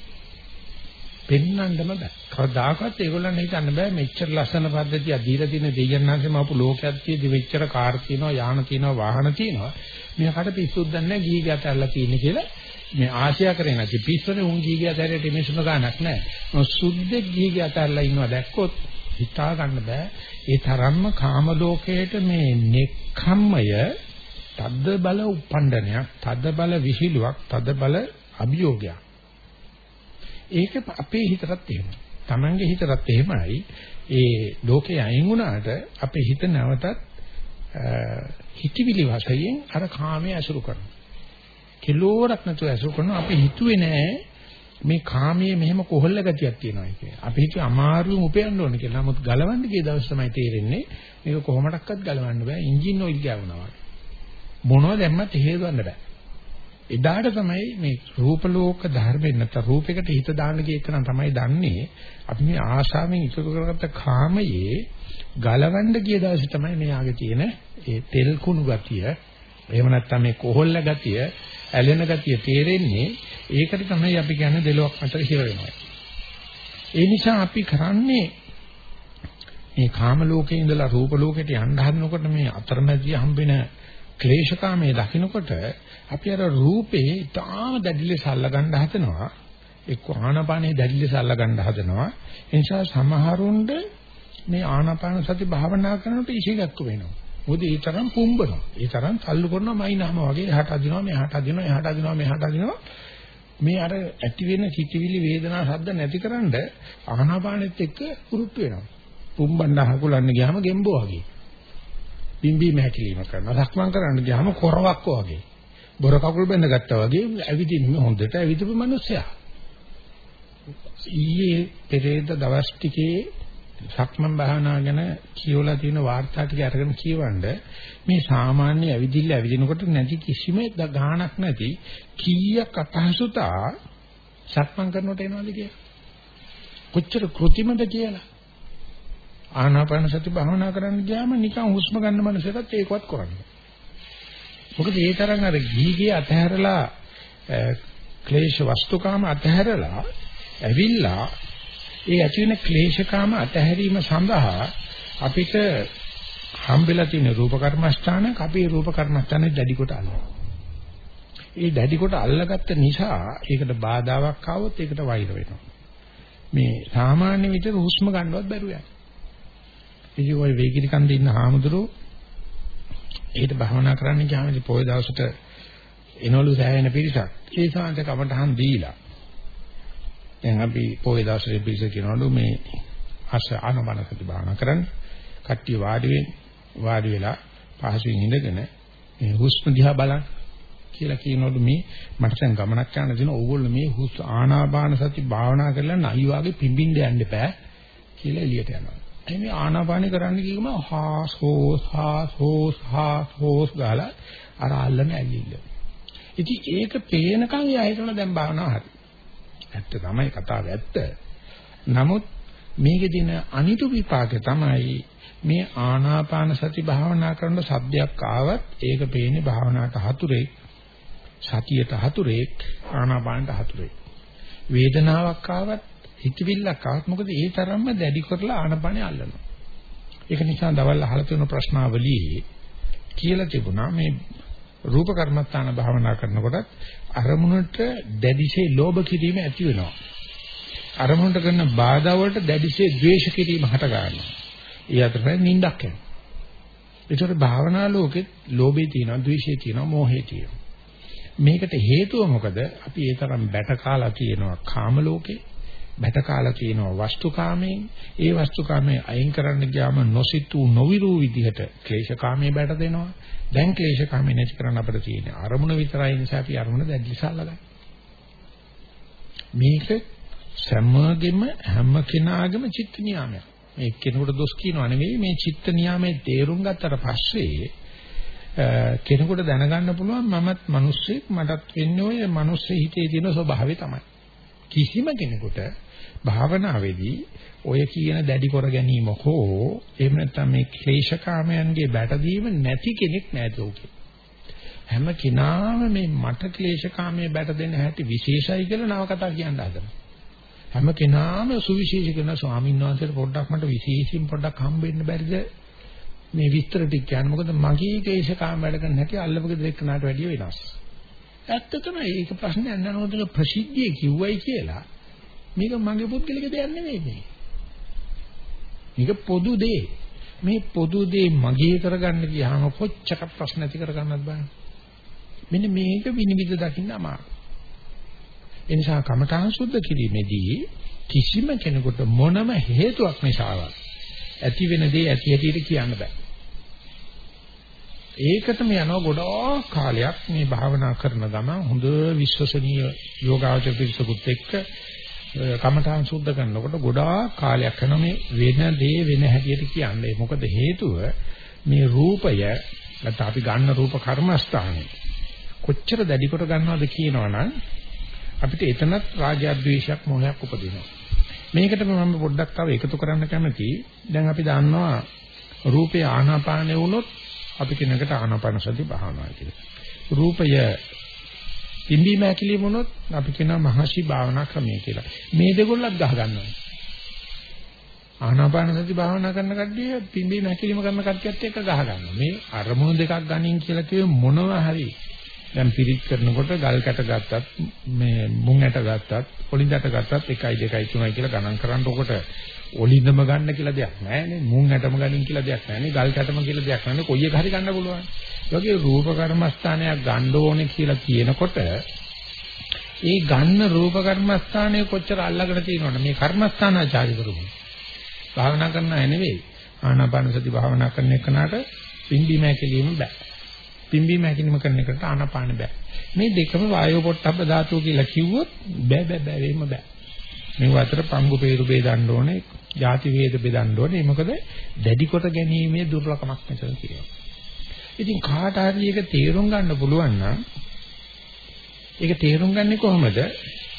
පෙන්වන්නම බෑ. කවදාකවත් ඒගොල්ලන් හිතන්න බෑ මෙච්චර ලස්සන පද්ධතිය දීලා තියෙන දෙයයන්ාන්සේම අපු ලෝකයක් තියෙදි මෙච්චර කාර් තියෙනවා යාන තියෙනවා වාහන තියෙනවා. මෙයාකට පිස්සුත් දන්නේ ගිහි ගැට ඇල්ලලා තියෙන්නේ කියලා මේ ආශය කරේ නැති පිස්සුනේ උන් ගිහි ගැට ඇරෙට මිනිස්සුම ගන්නක් නැහැ. මොකද සුද්ධෙක් ගිහි ගැට ඇල්ලලා ඉන්නවා දැක්කොත් හිතා ගන්න බෑ. ඒ තරම්ම කාම ලෝකයේට මේ නෙක්ඛම්මය තද්ද බල උපණ්ඩනයක්, තද්ද බල විහිළුවක්, තද්ද බල අභියෝගයක්. ඒක අපේ හිතටත් එහෙමයි. Tamange හිතටත් එහෙමයි. ඒ ලෝකේ අයින් වුණාට අපේ හිත නැවතත් හිතවිලි වශයෙන් අර කාමයේ ඇසුරු කරනවා. කිලෝරක් නැතුව ඇසුරු කරනවා අපි හිතුවේ නෑ මේ කාමයේ මෙහෙම කොහොල්ල ගතියක් තියෙනවා කියලා. අපි හිතුවේ අමාරුවෙන් උපයන්න ඕන කියලා. නමුත් ගලවන්න ගිය දවස් තමයි තේරෙන්නේ මේක කොහොමඩක්වත් ගලවන්න බෑ. එන්ජින් ඔයිල් ගෑවුනවා. මොනවද දැම්මත් හේතුවන්න බෑ. එදාට තමයි මේ රූප ලෝක ධර්මෙන් නැත්නම් රූපයකට හිත දාන්න ගිය එක තමයි දන්නේ. අපි මේ ආශාවෙන් ඉතුරු කරගත්ත කාමයේ ගලවන්න ගිය දවසේ තමයි මෙයාගේ තියෙන ඒ තෙල් කුණු ගතිය. එහෙම නැත්නම් මේ කොහොල්ල ගතිය ඇලෙන ගතිය තේරෙන්නේ ඒකට තමයි අපි කියන්නේ දෙලොක් අතර හිර වෙනවා ඒ නිසා අපි කරන්නේ මේ කාම ලෝකේ ඉඳලා රූප ලෝකෙට යන්න හදනකොට මේ අතරමැදි හම්බෙන ක්ලේශකාමයේ දකින්නකොට අපි අර රූපේ ඊටාම දැඩිලෙස අල්ලගන්න හදනවා. එක්ක ආනාපානේ දැඩිලෙස අල්ලගන්න හදනවා. ඒ නිසා සමහරුන්ට මේ ආනාපාන සති භාවනා කරනකොට ඉසිගක්ක වෙනවා. මොකද ඒ තරම් පුම්බනවා. ඒ තරම් තල්ලු කරනවා මයින්හම වගේ. එහාට අදිනවා මෙහාට අදිනවා එහාට අදිනවා මෙහාට අදිනවා. මේ අර ඇති වෙන සිටිවිලි වේදනා ශබ්ද නැතිකරන්න ආනාපානෙත් එක්ක පුරුත් වෙනවා. පුම්බන්න හකුලන්න ගියාම ගෙම්බෝ වගේ. පිම්බීම හැකිලිම කරනවා. සක්මන් කරන්න ගියාම කොරවක් වගේ. බොර කකුල් බැඳ ගත්තා වගේ ඇවිදින්න හොඳට ඇවිදපු මිනිස්සයා. ඊයේ පෙරේද දවස් ටිකේ සක්මන් භාවනා ගැන කියවලා තියෙන වාර්තා ටික අරගෙන කියවන්න මේ සාමාන්‍ය ඇවිදිල්ල ඇවිදිනකොට නැති කිසිම ගාණක් නැති කීයක් අපහසුතා සක්මන් කරනකොට එනවද කියලා. කොච්චර කෘතිමද කියලා. ආනාපාන සති භාවනා කරන්න ගියාම නිකන් හුස්ම ගන්න මනසකට ඒකවත් කරන්නේ. මොකද ඒ තරම් අර ගීගේ අතහැරලා ක්ලේශ වස්තුකාම අතහැරලා ඇවිල්ලා ඒ ඇති වෙන ක්ලේශකාම අතහැරීම සඳහා අපිට හම්බෙලා තියෙන රූප කර්මස්ථානක අපේ රූප කර්මස්ථානේ දැඩි කොට අල්ලනවා. ඒ දැඩි කොට අල්ලගත්ත නිසා ඒකට බාධාවක් ආවොත් ඒකට වෛර වෙනවා. මේ සාමාන්‍ය විදිහට හුස්ම ගන්නවත් බැරුව යනවා. ඉතින් ওই වේගිරි කන්දේ ඉන්න හාමුදුරුවෝ ඒකට භවනා කරන්න ගියාම ඉතින් පොය දවසට එනවලු සෑහෙන පිරිසක්. ඒ සාන්ත කමටහන් දීලා. දැන් අපි පොය දවසේ පිරිස කියනවලු මේ අස ආනමනසති භාවනා කරන්න. කට්ටිය වාඩි වෙන්න වාඩි වෙලා පහසුවෙන් ඉඳගෙන මේ හුස්ම දිහා බලන්න. කියලා කියනවලු මේ මට දැන් ගමනක් යන දින ඕගොල්ලෝ මේ හුස් ආනාපාන සති භාවනා කරලා නයි වාගේ පිම්බින්න යන්න එපා කියලා එළියට යනවා. එහේ මේ ආනාපාන කරන්න කිව්වම හාස් හෝස් හාස් හෝස් හාස් හෝස් ගාලා අර අල්ලන ඇලිල්ල. ඉතින් ඒක පේනකන් එයා හිතන දැන් භාවනාව හරි. ඇත්ත තමයි කතාව ඇත්ත. නමුත් මේකේ දින අනිතු විපාකේ තමයි මේ ආනාපාන සති භාවනා කරන සබ්දයක් ආවත් ඒක පේන්නේ භාවනාවට හතුරේ සතියට හතුරේ ආනාපානට හතුරේ වේදනාවක් ආවත් හිතවිල්ලක් ආවත් මොකද ඒ තරම්ම දැඩි කරලා ආනාපානේ අල්ලනවා ඒක නිසා දවල් අහලා තියෙන ප්‍රශ්නාවලියේ කියලා තිබුණා මේ රූප කර්මස්ථාන භාවනා කරනකොට අරමුණට දැඩිසේ ලෝභ කිරීම ඇති වෙනවා අරමුණට කරන බාධා වලට දැඩිසේ ද්වේෂ කිරීම හට ගන්නවා ඒ අතරේ නිින්දක් යනවා. ඒතර භාවනා ලෝකෙත් ලෝභේ තියෙනවා, ද්වේෂේ තියෙනවා, මෝහේ තියෙනවා. මේකට හේතුව මොකද? අපි ඒ තරම් බැට කාලා තියෙනවා කාම ලෝකේ. බැට කාලා තියෙනවා වස්තුකාමයෙන්. ඒ වස්තුකාමයේ අයින් කරන්න ගියාම නොසිතූ නොවිරු විදිහට ක්ලේශකාමයේ බැට දෙනවා. දැන් ක්ලේශකාමයේ නැති කරන්න අපිට තියෙන අරමුණ විතරයි නිසා අපි අරමුණ දැඩිසල්ලා මේක සම්මගෙම හැම කෙනාගේම චිත්ත නියාමයක්. මේ කෙනෙකුට දොස් කියනවා නෙවෙයි මේ චිත්ත නියාමයේ තේරුම් ගත්තට පස්සේ කෙනෙකුට දැනගන්න පුළුවන් මමත් මිනිස්සෙක් මටත් වෙන්නේ ඔය මිනිස්සෙ හිතේ තියෙන ස්වභාවය තමයි. කිසිම කෙනෙකුට භාවනාවේදී ඔය කියන දැඩි කර ගැනීම හෝ එහෙම නැත්නම් මේ ක්ලේශකාමයන්ගේ බැටදීම නැති කෙනෙක් නෑද උකේ. හැම කෙනාම මේ මට ක්ලේශකාමයේ බැට දෙන්න හැටි විශේෂයි කියලා නව කතා කියන්න හදනවා. හැම කෙනාම සුවිශේෂ කරන ස්වාමීන් වහන්සේට පොඩ්ඩක් මට විශේෂයෙන් පොඩ්ඩක් හම්බෙන්න බැරිද මේ විස්තර ටික කියන්න මොකද මගේ කේශ කාම වැඩ කරන හැටි අල්ලපගේ දෙකනට වැඩිය වෙනස්. ඇත්ත තමයි ඒක ප්‍රශ්නයක් නෑ ප්‍රසිද්ධිය කිව්වයි කියලා මේක මගේ පුද්ගලික දෙයක් නෙමෙයි මේ. මේක පොදු දෙය. මේ පොදු දේ මගේ කරගන්න ගියාම කොච්චර ප්‍රශ්න ඇති කරගන්නද බලන්න. මෙන්න මේක විනිවිද දකින්න අමාරුයි. ඒ නිසා කමඨාන් සුද්ධ කිරීමේදී කිසිම කෙනෙකුට මොනම හේතුවක් නිසාවත් ඇති වෙන දේ ඇති හැටියට කියන්න බෑ. ඒකටම යනවා ගොඩාක් කාලයක් මේ භාවනා කරන ගමන් හොඳ විශ්වසනීය යෝගාචර පිරිසකුත් එක්ක කමඨාන් සුද්ධ කරනකොට ගොඩාක් කාලයක් යනවා මේ වෙන දේ වෙන හැටියට කියන්නේ. මොකද හේතුව මේ රූපය නැත්නම් අපි ගන්න රූප කර්මස්ථානේ කොච්චර දැඩි කොට ගන්නවද කියනවනම් අපිට එතනත් රාගයද්වේෂයක් මොහයක් උපදිනවා. මේකට මම පොඩ්ඩක් තව එකතු කරන්න කැමතියි. දැන් අපි දන්නවා රූපේ ආනාපානෙ වුණොත් අපි කෙනෙකුට ආනාපාන සති භාවනා කියලා. රූපය පිම්බීම ඇකිලි වුණොත් අපි කියනවා මහසි භාවනා ක්‍රමය කියලා. මේ දෙකොල්ලක් ගහ ගන්නවා. ආනාපාන සති භාවනා කරන කට්ටිය පිම්බීම ඇකිලිම කරන කට්ටියත් එක්ක ගහ ගන්නවා. මේ අරමුණු දෙකක් ගනින් කියලා කිව්වෙ මොනවා හරි දැන් පිරිත් කරනකොට ගල් කැට ගත්තත් මේ මුං ඇට ගත්තත් පොලින්දට ගත්තත් 1යි 2යි 3යි කියලා ගණන් කරන්න උකට ඔලින්දම ගන්න කියලා දෙයක් නැහැ මුං ඇටම ගනින් කියලා දෙයක් නැහැ ගල් කැටම කියලා දෙයක් නැහැ කොයි එක හරි ගන්න පුළුවන්. ඒ වගේ රූප කර්මස්ථානයක් ගන්න ඕනේ කියලා කියනකොට ඒ ගන්න රූප කර්මස්ථානයේ කොච්චර අල්ලගෙන තියෙනවද? මේ කර්මස්ථානාචාරි කරුමු භාවනා කරන අය නෙවෙයි. ආනාපාන සති භාවනා කරන එකනට පිම්බි මෑකලීම බෑ. පිම්බීම හැකිලිම කරන එකට ආනාපාන බෑ. මේ දෙකම වායෝ පොට්ටබ්බ ධාතුව කියලා කිව්වොත් බෑ බෑ බෑ වෙන්න බෑ. මේ අතර පංගු peeru බෙදන්න ඕනේ, ಜಾති වේද බෙදන්න ඕනේ. මොකද දැඩි කොට ගැනීමේ දුර්ලභමක් මෙතන තියෙනවා. ඉතින් කාට හරි එක තේරුම් ගන්න පුළුවන් නම් ඒක තේරුම් ගන්නේ කොහොමද?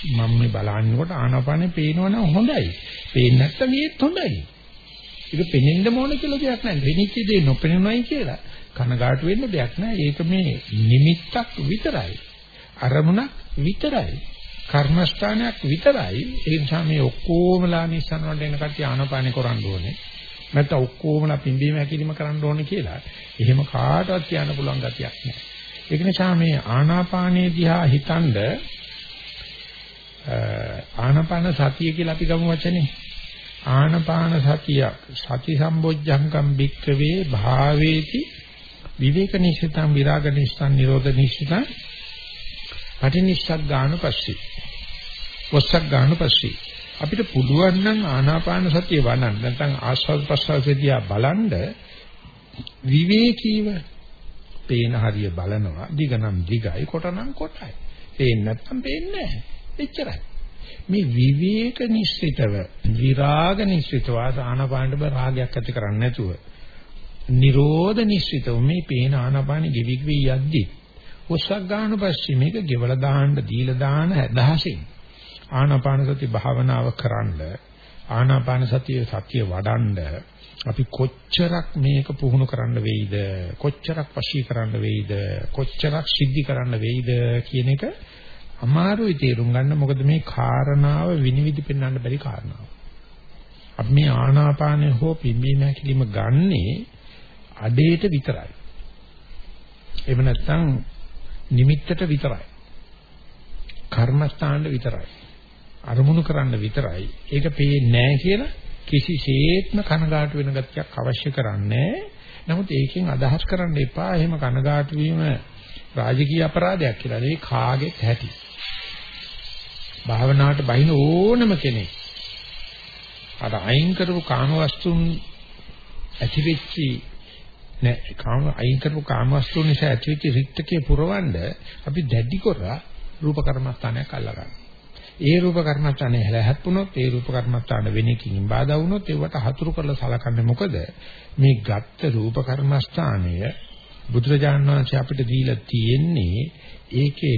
මම මේ බලන්නකොට ආනාපානේ පේනවනම් හොඳයි. පේන්නේ නැත්නම් ඒත් හොඳයි. ඒක පෙනෙන්න ඕන කියලා දෙයක් නැහැ. වෙනිච්ච දේ නොපෙනුනයි කියලා. කනගාටු වෙන්න දෙයක් නැහැ. ඒක මේ නිමිත්තක් විතරයි. අරමුණක් විතරයි. කර්මස්ථානයක් විතරයි. ඒ නිසා මේ ඔක්කොමලා නිසන වලට එන කට්ටිය ආනපානෙ කරන්න ඕනේ. නැත්නම් ඔක්කොමලා පිම්බීම හැකිලිම කරන්න ඕනේ කියලා. එහෙම කාටවත් කියන්න පුළුවන් ගතියක් නැහැ. ඒක නිසා මේ ආනාපානේ දිහා හිතනද ආනාපාන සතිය කියලා අපි ගමු වචනේ. ආනාපාන සතිය සති සම්බොජ්ජංගම් භික්කවේ භාවේති විවේක නිශ්චිතං විරාග නිශ්චිතං නිරෝධ නිශ්චිතං පටිනිස්සක් ගන්න පස්සේ වස්සක් ගන්න පස්සේ අපිට පුළුවන් නම් ආනාපාන සතිය වඩන්න නැත්නම් ආස්වාද ප්‍රසවාසයේදී බලන්ඩ විවේකීව පේන හරිය බලනවා. දිගනම් දිගයි, කොටනම් කොටයි. පේන්නේ නැත්නම් පේන්නේ නැහැ. එච්චරයි. මේ විවේක නිශ්චිතව, විරාග නිශ්චිතව ආනාපානට බ රාගයක් ඇති කරන්නේ නැතුව, නිරෝධ නිශ්චිතව මේ පේන ආනාපානෙ ගෙවිගවි යද්දී උස්සක් ගන්න පස්සේ මේක ගෙවලා දාන්න දීලා දාන දහසින් ආනාපාන සති භාවනාව කරන්න ආනාපාන සතිය සතිය වඩන්න අපි කොච්චරක් මේක පුහුණු කරන්න වෙයිද කොච්චරක් වශී කරන්න වෙයිද කොච්චරක් සිද්ධි කරන්න වෙයිද කියන එක අමාරුයි තේරුම් ගන්න මොකද මේ කාරණාව විනිවිද පෙන්වන්න බැරි කාරණාවක්. අපි මේ ආනාපානය හෝ පිම්බීම හැකිලිම ගන්නේ අඩේට විතරයි. එහෙම නැත්නම් නිමිත්තට විතරයි. කර්මස්ථානෙ විතරයි. අරමුණු කරන්න විතරයි. ඒක පේන්නේ නැහැ කියලා කිසිසේත්ම කනගාටු වෙන ගතියක් අවශ්‍ය කරන්නේ නමුත් ඒකෙන් අදහස් කරන්න එපා එහෙම කනගාටු වීම රාජකීය අපරාධයක් කියලා. ඒ කාගෙත් ඇති. භාවනාවට බහින ඕනම කෙනෙක් අර අයින් කරපු කාම වස්තුන් ඇති වෙච්චි නෑ කාම අයින් කරපු කාම වස්තුන් නිසා ඇති වෙච්ච රික්තකේ පුරවන්න අපි දැඩි කරා රූප කර්මස්ථානයක් අල්ලගන්න. ඒ රූප කර්මස්ථානේ හැලහැප්පුණොත් ඒ රූප කර්මස්ථාන වෙන එකකින් බාධා වුණොත් ඒවට හතුරු කරලා සලකන්නේ මොකද මේ ගත්ත රූප කර්මස්ථානය බුදුරජාණන් වහන්සේ අපිට දීලා තියෙන්නේ ඒකේ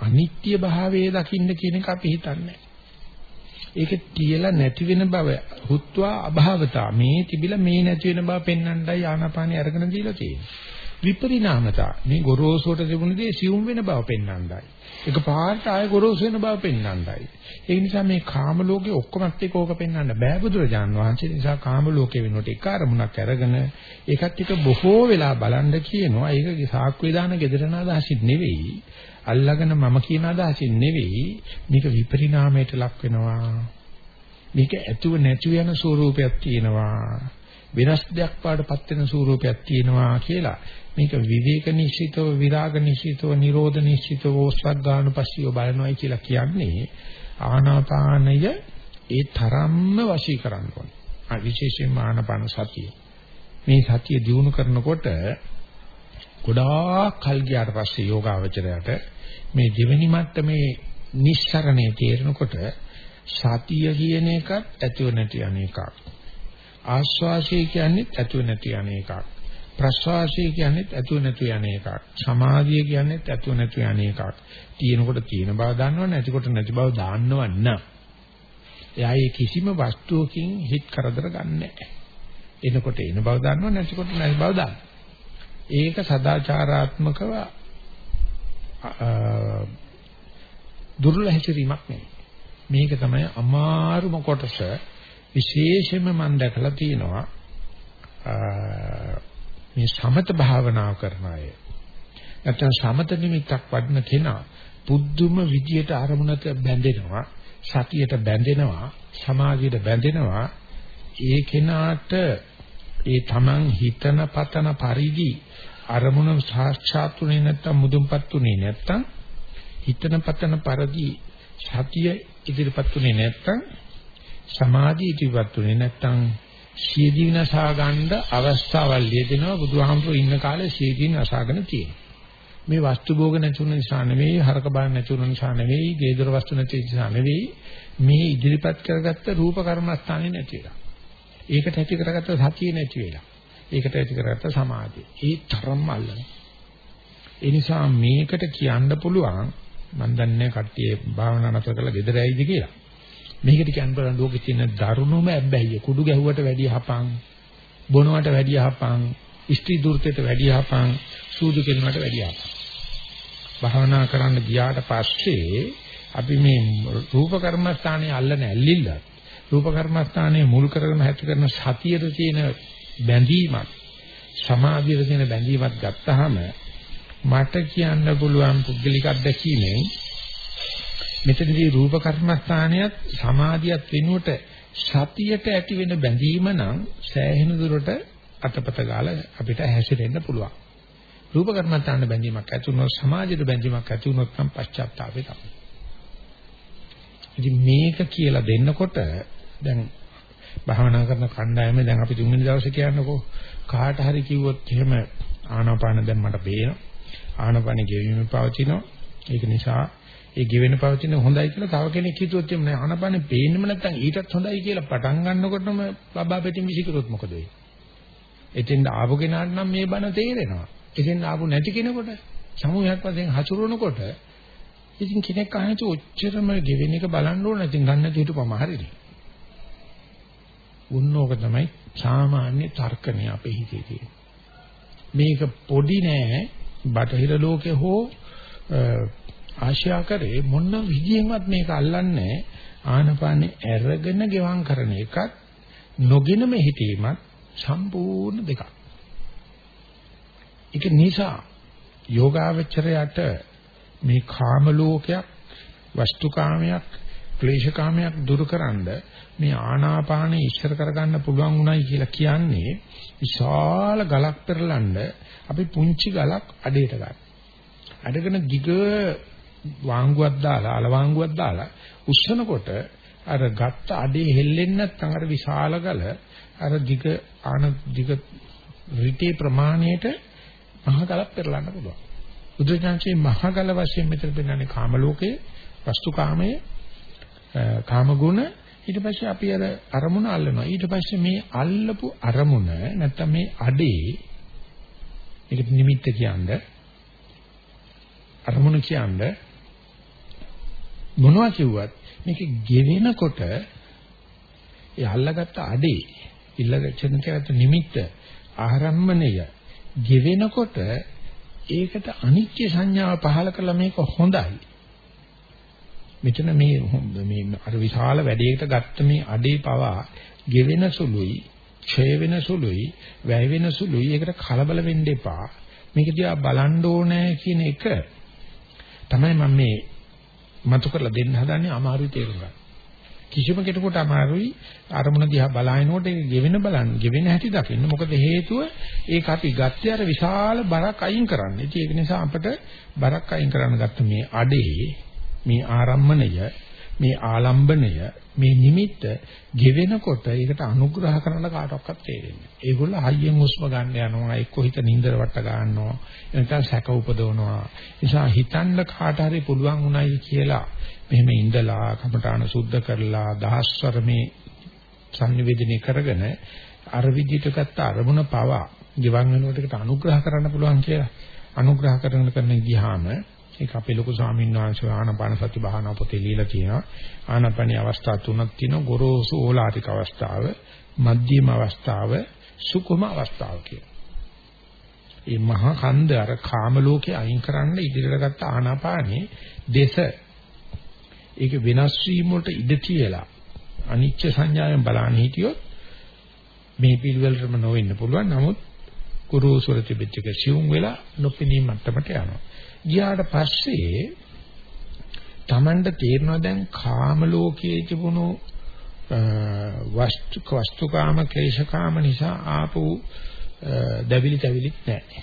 අනිත්‍ය භාවයේ දකින්න කියන එක අපි හිතන්නේ. ඒක තියලා නැති වෙන බව හුත්වා අභාවතා මේ තිබිලා මේ නැති වෙන බව පෙන්වන්නයි ආනාපානිය අරගෙන දීලා තියෙන්නේ. විපරිණාමතා මේ ගොරෝසුවට තිබුණ දේ සියුම් වෙන බව පෙන්වන්නයි. ඒක පාට ආය ගොරෝසු වෙන බව පෙන්වන්නයි. ඒ නිසා මේ කාම ලෝකේ ඔක්කොමත් එක්ක ඕක පෙන්වන්න බෑ බුදුරජාන් වහන්සේ. නිසා කාම ලෝකේ වෙනකොට එක අරමුණක් අරගෙන ඒකත් එක්ක බොහෝ වෙලා බලන්න කියනවා. ඒක සාක්කුවේ දාන gedරන අදහසින් නෙවෙයි. අල්ලගෙන මම කියන අදහසින් නෙවෙයි. මේක විපරිණාමයට ලක් වෙනවා. මේක ඇතුව නැති යන ස්වરૂපයක් තියෙනවා. වෙනස් දෙයක් පාඩපත් වෙන ස්වરૂපයක් තියෙනවා කියලා මේක විවේක නිශ්චිතව විරාග නිශ්චිතව නිරෝධ නිශ්චිතව ඕස්සග්ගානුපස්සිය බලනවායි කියලා කියන්නේ ආනාපානය ඒ තරම්ම වශී කරන්න ඕනේ. ආ විශේෂයෙන්ම ආනාපාන සතිය. මේ සතිය දිනු කරනකොට ගොඩාක් කල් ගියාට පස්සේ යෝගාවචරයට මේ දෙවෙනි මට්ටමේ නිස්සරණේ තේරෙනකොට සතිය කියන එකත් ඇතුව නැති අනේකක්. ආස්වාසය කියන්නේ ඇතුව නැති අනේකක්. ප්‍රස්වාසය කියන්නේ ඇතුව නැතු යන එකක්. සමාධිය කියන්නේ ඇතුව නැතු යන එකක්. තියෙනකොට තියෙන බව දන්නව නැතිකොට නැති බව දාන්නව නම්. එයා ඒ කිසිම වස්තුවකින් හිත කරදර ගන්නෑ. එනකොට එන බව දන්නව නැතිකොට නැති බව දාන්න. ඒක සදාචාරාත්මකව දුර්ලභ හැසිරීමක් නෙවෙයි. මේක තමයි අමාරුම කොටස. විශේෂයෙන්ම මම දැකලා තියෙනවා මේ සමත භාවනාව කරන අය නැත්නම් සමත නිමිත්තක් වඩන කෙනා පුදුම විදියට අරමුණට බැඳෙනවා සතියට බැඳෙනවා සමාධියට බැඳෙනවා ඒ කෙනාට ඒ තමන් හිතන පතන පරිදි අරමුණ සාක්ෂාත්ුනේ නැත්නම් මුදුන්පත් උනේ නැත්නම් හිතන පතන පරිදි සතිය ඉදිරිපත් උනේ නැත්නම් සමාධිය ඉදිරිපත් උනේ නැත්නම් සියදී විනාශා ගන්න අවස්ථාවල් ලියදෙනවා බුදුහාමුදුරු ඉන්න කාලේ සියදී විනාශාගෙන තියෙනවා. මේ වස්තු භෝග නැතුන නිසා නෙවෙයි, හරක බාන නැතුන නිසා නෙවෙයි, ගේදොර වස්තු නැති නිසා නෙවෙයි, මේ ඉදිරිපත් කරගත්ත රූප කර්මස්ථානේ නැති වෙලා. ඒකට ඇති කරගත්ත සතිය නැති වෙලා. ඒකට ඇති කරගත්ත සමාධිය. ඒ තරම්ම අල්ලන. ඒ නිසා මේකට කියන්න පුළුවන් මම දන්නේ කට්ටිය භාවනා නැතර කරලා gedera ඇයිද කියලා. මේකට කියන්න බලන ලෝකෙ තියෙන දරුණුම ඇබ්බැහිය කුඩු ගැහුවට වැඩිය හපං බොනවට වැඩිය හපං ස්ත්‍රී දුර්තයට වැඩිය හපං සූදු කෙලනට වැඩිය හපං භාවනා කරන්න ගියාට පස්සේ අපි මේ රූප කර්මස්ථානයේ අල්ලන ඇල්ලිල්ල රූප කර්මස්ථානයේ මුල් කරගෙන හැට කරන සතියේ තියෙන බැඳීමක් සමාධියේ තියෙන බැඳීමක් ගත්තාම මට කියන්න පුළුවන් පුද්ගලික අත්දැකීමෙන් මෙතනදී රූප කර්මස්ථානයත් සමාධියත් වෙනුවට සතියට ඇති වෙන බැඳීම නම් සෑහෙන දුරට අතපත ගාලා අපිට හැසිරෙන්න පුළුවන්. රූප කර්මස්ථාන බැඳීමක් ඇති වුණොත් සමාජයට බැඳීමක් ඇති වුණොත් නම් පශ්චාත්තාපේ තමයි. ඉතින් මේක කියලා දෙන්නකොට දැන් භාවනා කරන කණ්ඩායමේ දැන් අපි තුන්වෙනි දවසේ කියන්නකෝ කාට හරි කිව්වොත් එහෙම ආනාපාන දැන් මට පේනවා. ආනාපාන ගෙවීම පවතිනවා. ඒක නිසා ඒ ගෙවෙන පවතින හොඳයි කියලා තව කෙනෙක් හිතුවොත් එන්නේ ආනාපානේ පේන්නෙම නැත්නම් ඊටත් හොඳයි කියලා පටන් ගන්නකොටම බබා පිටින් විසිකරොත් මොකද වෙන්නේ? එතෙන් ආපු කෙනාට නම් මේ බණ තේරෙනවා. එතෙන් ආපු නැති කෙනෙකුට සමූහයක් වශයෙන් හසුරුවනකොට ඉතින් කෙනෙක් අහන්නේ ඔච්චරම ගෙවෙන එක බලන්න ඕන නැතිනම් ගන්න දෙයටපම හරිනේ. උන්නෝක තමයි සාමාන්‍ය තර්කණය අපේ හිතේ තියෙන්නේ. මේක පොඩි නෑ බටහිර ලෝකේ හෝ ආශා කරේ මොන විදියෙන්වත් මේක අල්ලන්නේ ආනපානේ ඇරගෙන ගෙවම් කරන එකත් නොගෙනම හිටීමත් සම්පූර්ණ දෙකක්. ඒක නිසා යෝගාවචරයට මේ කාම ලෝකයක් වස්තුකාමයක් ක්ලේශකාමයක් දුරුකරනද මේ ආනාපානෙ ඉස්සර කරගන්න පුළුවන් උනායි කියලා කියන්නේ විශාල ගලක් පෙරලන්න අපි පුංචි ගලක් අඩේට ගන්න. අඩගෙන දිග වාංගුවක් දාලා අල වාංගුවක් දාලා උස්සනකොට අර ගත්ත අඩේ හෙල්ලෙන්නේ නැත්නම් අර විශාල ගල අර දිග ආන දිග රිටේ ප්‍රමාණයට මහ ගලක් පෙරලන්න පුළුවන්. බුදුචාන්සේ මහ ගල වශයෙන් මෙතන පෙන්නන්නේ කාම ලෝකයේ, වස්තු කාමයේ, කාම ගුණ ඊට පස්සේ අපි අර අරමුණ අල්ලනවා. ඊට පස්සේ මේ අල්ලපු අරමුණ නැත්තම් මේ අඩේ මේකට නිමිත්ත කියන්නේ අරමුණ කියන්නේ මොනවා කිව්වත් මේක ගෙවෙනකොට ඒ අල්ලගත්ත අඩේ ඉල්ලගෙන තියගත්ත නිමිත්ත ආරම්මණය ගෙවෙනකොට ඒකට අනිත්‍ය සංඥාව පහල කළා මේක හොඳයි මෙතන මේ මේ අර විශාල වැඩේකට ගත්ත මේ අඩේ පවා ගෙවෙන සුළුයි, ඡය වෙන සුළුයි, වැය වෙන සුළුයි. ඒකට කලබල වෙන්න එපා. මේක දිහා බලන්න ඕනේ කියන එක තමයි මම මේ මතු කරලා දෙන්න හදන්නේ අමාරුයි තේරුම් ගන්න. කිසිම කෙනෙකුට අමාරුයි අරමුණ දිහා බලනකොට ඒක ගෙවෙන බලන්න, ගෙවෙන හැටි දකින්න. මොකද හේතුව ඒක අපි ගත්තේ අර විශාල බරක් අයින් කරන්න. ඒක නිසා අපිට බරක් අයින් කරන්න ගත්ත මේ අඩේ මේ ආරම්මණය මේ ආලම්බණය මේ නිමිත්ත ගෙවෙනකොට ඒකට අනුග්‍රහ කරන්න කාටවත් තේරෙන්නේ නැහැ. ඒගොල්ලෝ හයියෙන් හුස්ම ගන්න යනවා, එක්ක හිත නින්දර වට ගන්නවා, එනකන් සැක උපදවනවා. නිසා හිතන්න කාට හරි පුළුවන් උනායි කියලා මෙහෙම ඉඳලා කමඨාන සුද්ධ කරලා දහස්වර මේ සංනිවේදනය කරගෙන අර විදිහට ගත්ත අරමුණ පවා ගිවන් වෙනකොට ඒකට අනුග්‍රහ කරන්න පුළුවන් කියලා අනුග්‍රහ කරන කරන ගියාම ඒක අපේ ලොකු ස්වාමීන් වහන්සේ ආනාපාන සති භාවනා පොතේ ලියලා තියෙනවා. ආනාපානී අවස්ථා තුනක් තියෙනවා. ගොරෝසු ඕලාරික අවස්ථාව, මධ්‍යම අවස්ථාව, සුකුම අවස්ථාව කියලා. මේ මහා කන්ද අර කාම ලෝකේ අයින් කරන්න ඉදිරියට ගත්ත ආනාපානේ දේශ ඒක වෙනස් වීම වලට ඉඩ තියලා අනිච්ච සංඥාවෙන් බලන්න හිටියොත් මේ පිළිවෙලටම නොවෙන්න පුළුවන්. නමුත් කුරුසුර තිබෙච්ච එක සියුම් වෙලා නොපෙනී මට්ටමට යනවා. ගියාට පස්සේ Tamanda තේරෙනවා දැන් කාම ලෝකයේ තිබුණු වස්තු වස්තුකාම ක්ලේශකාම නිසා ආපු දැවිලි තැවිලිත් නැහැ.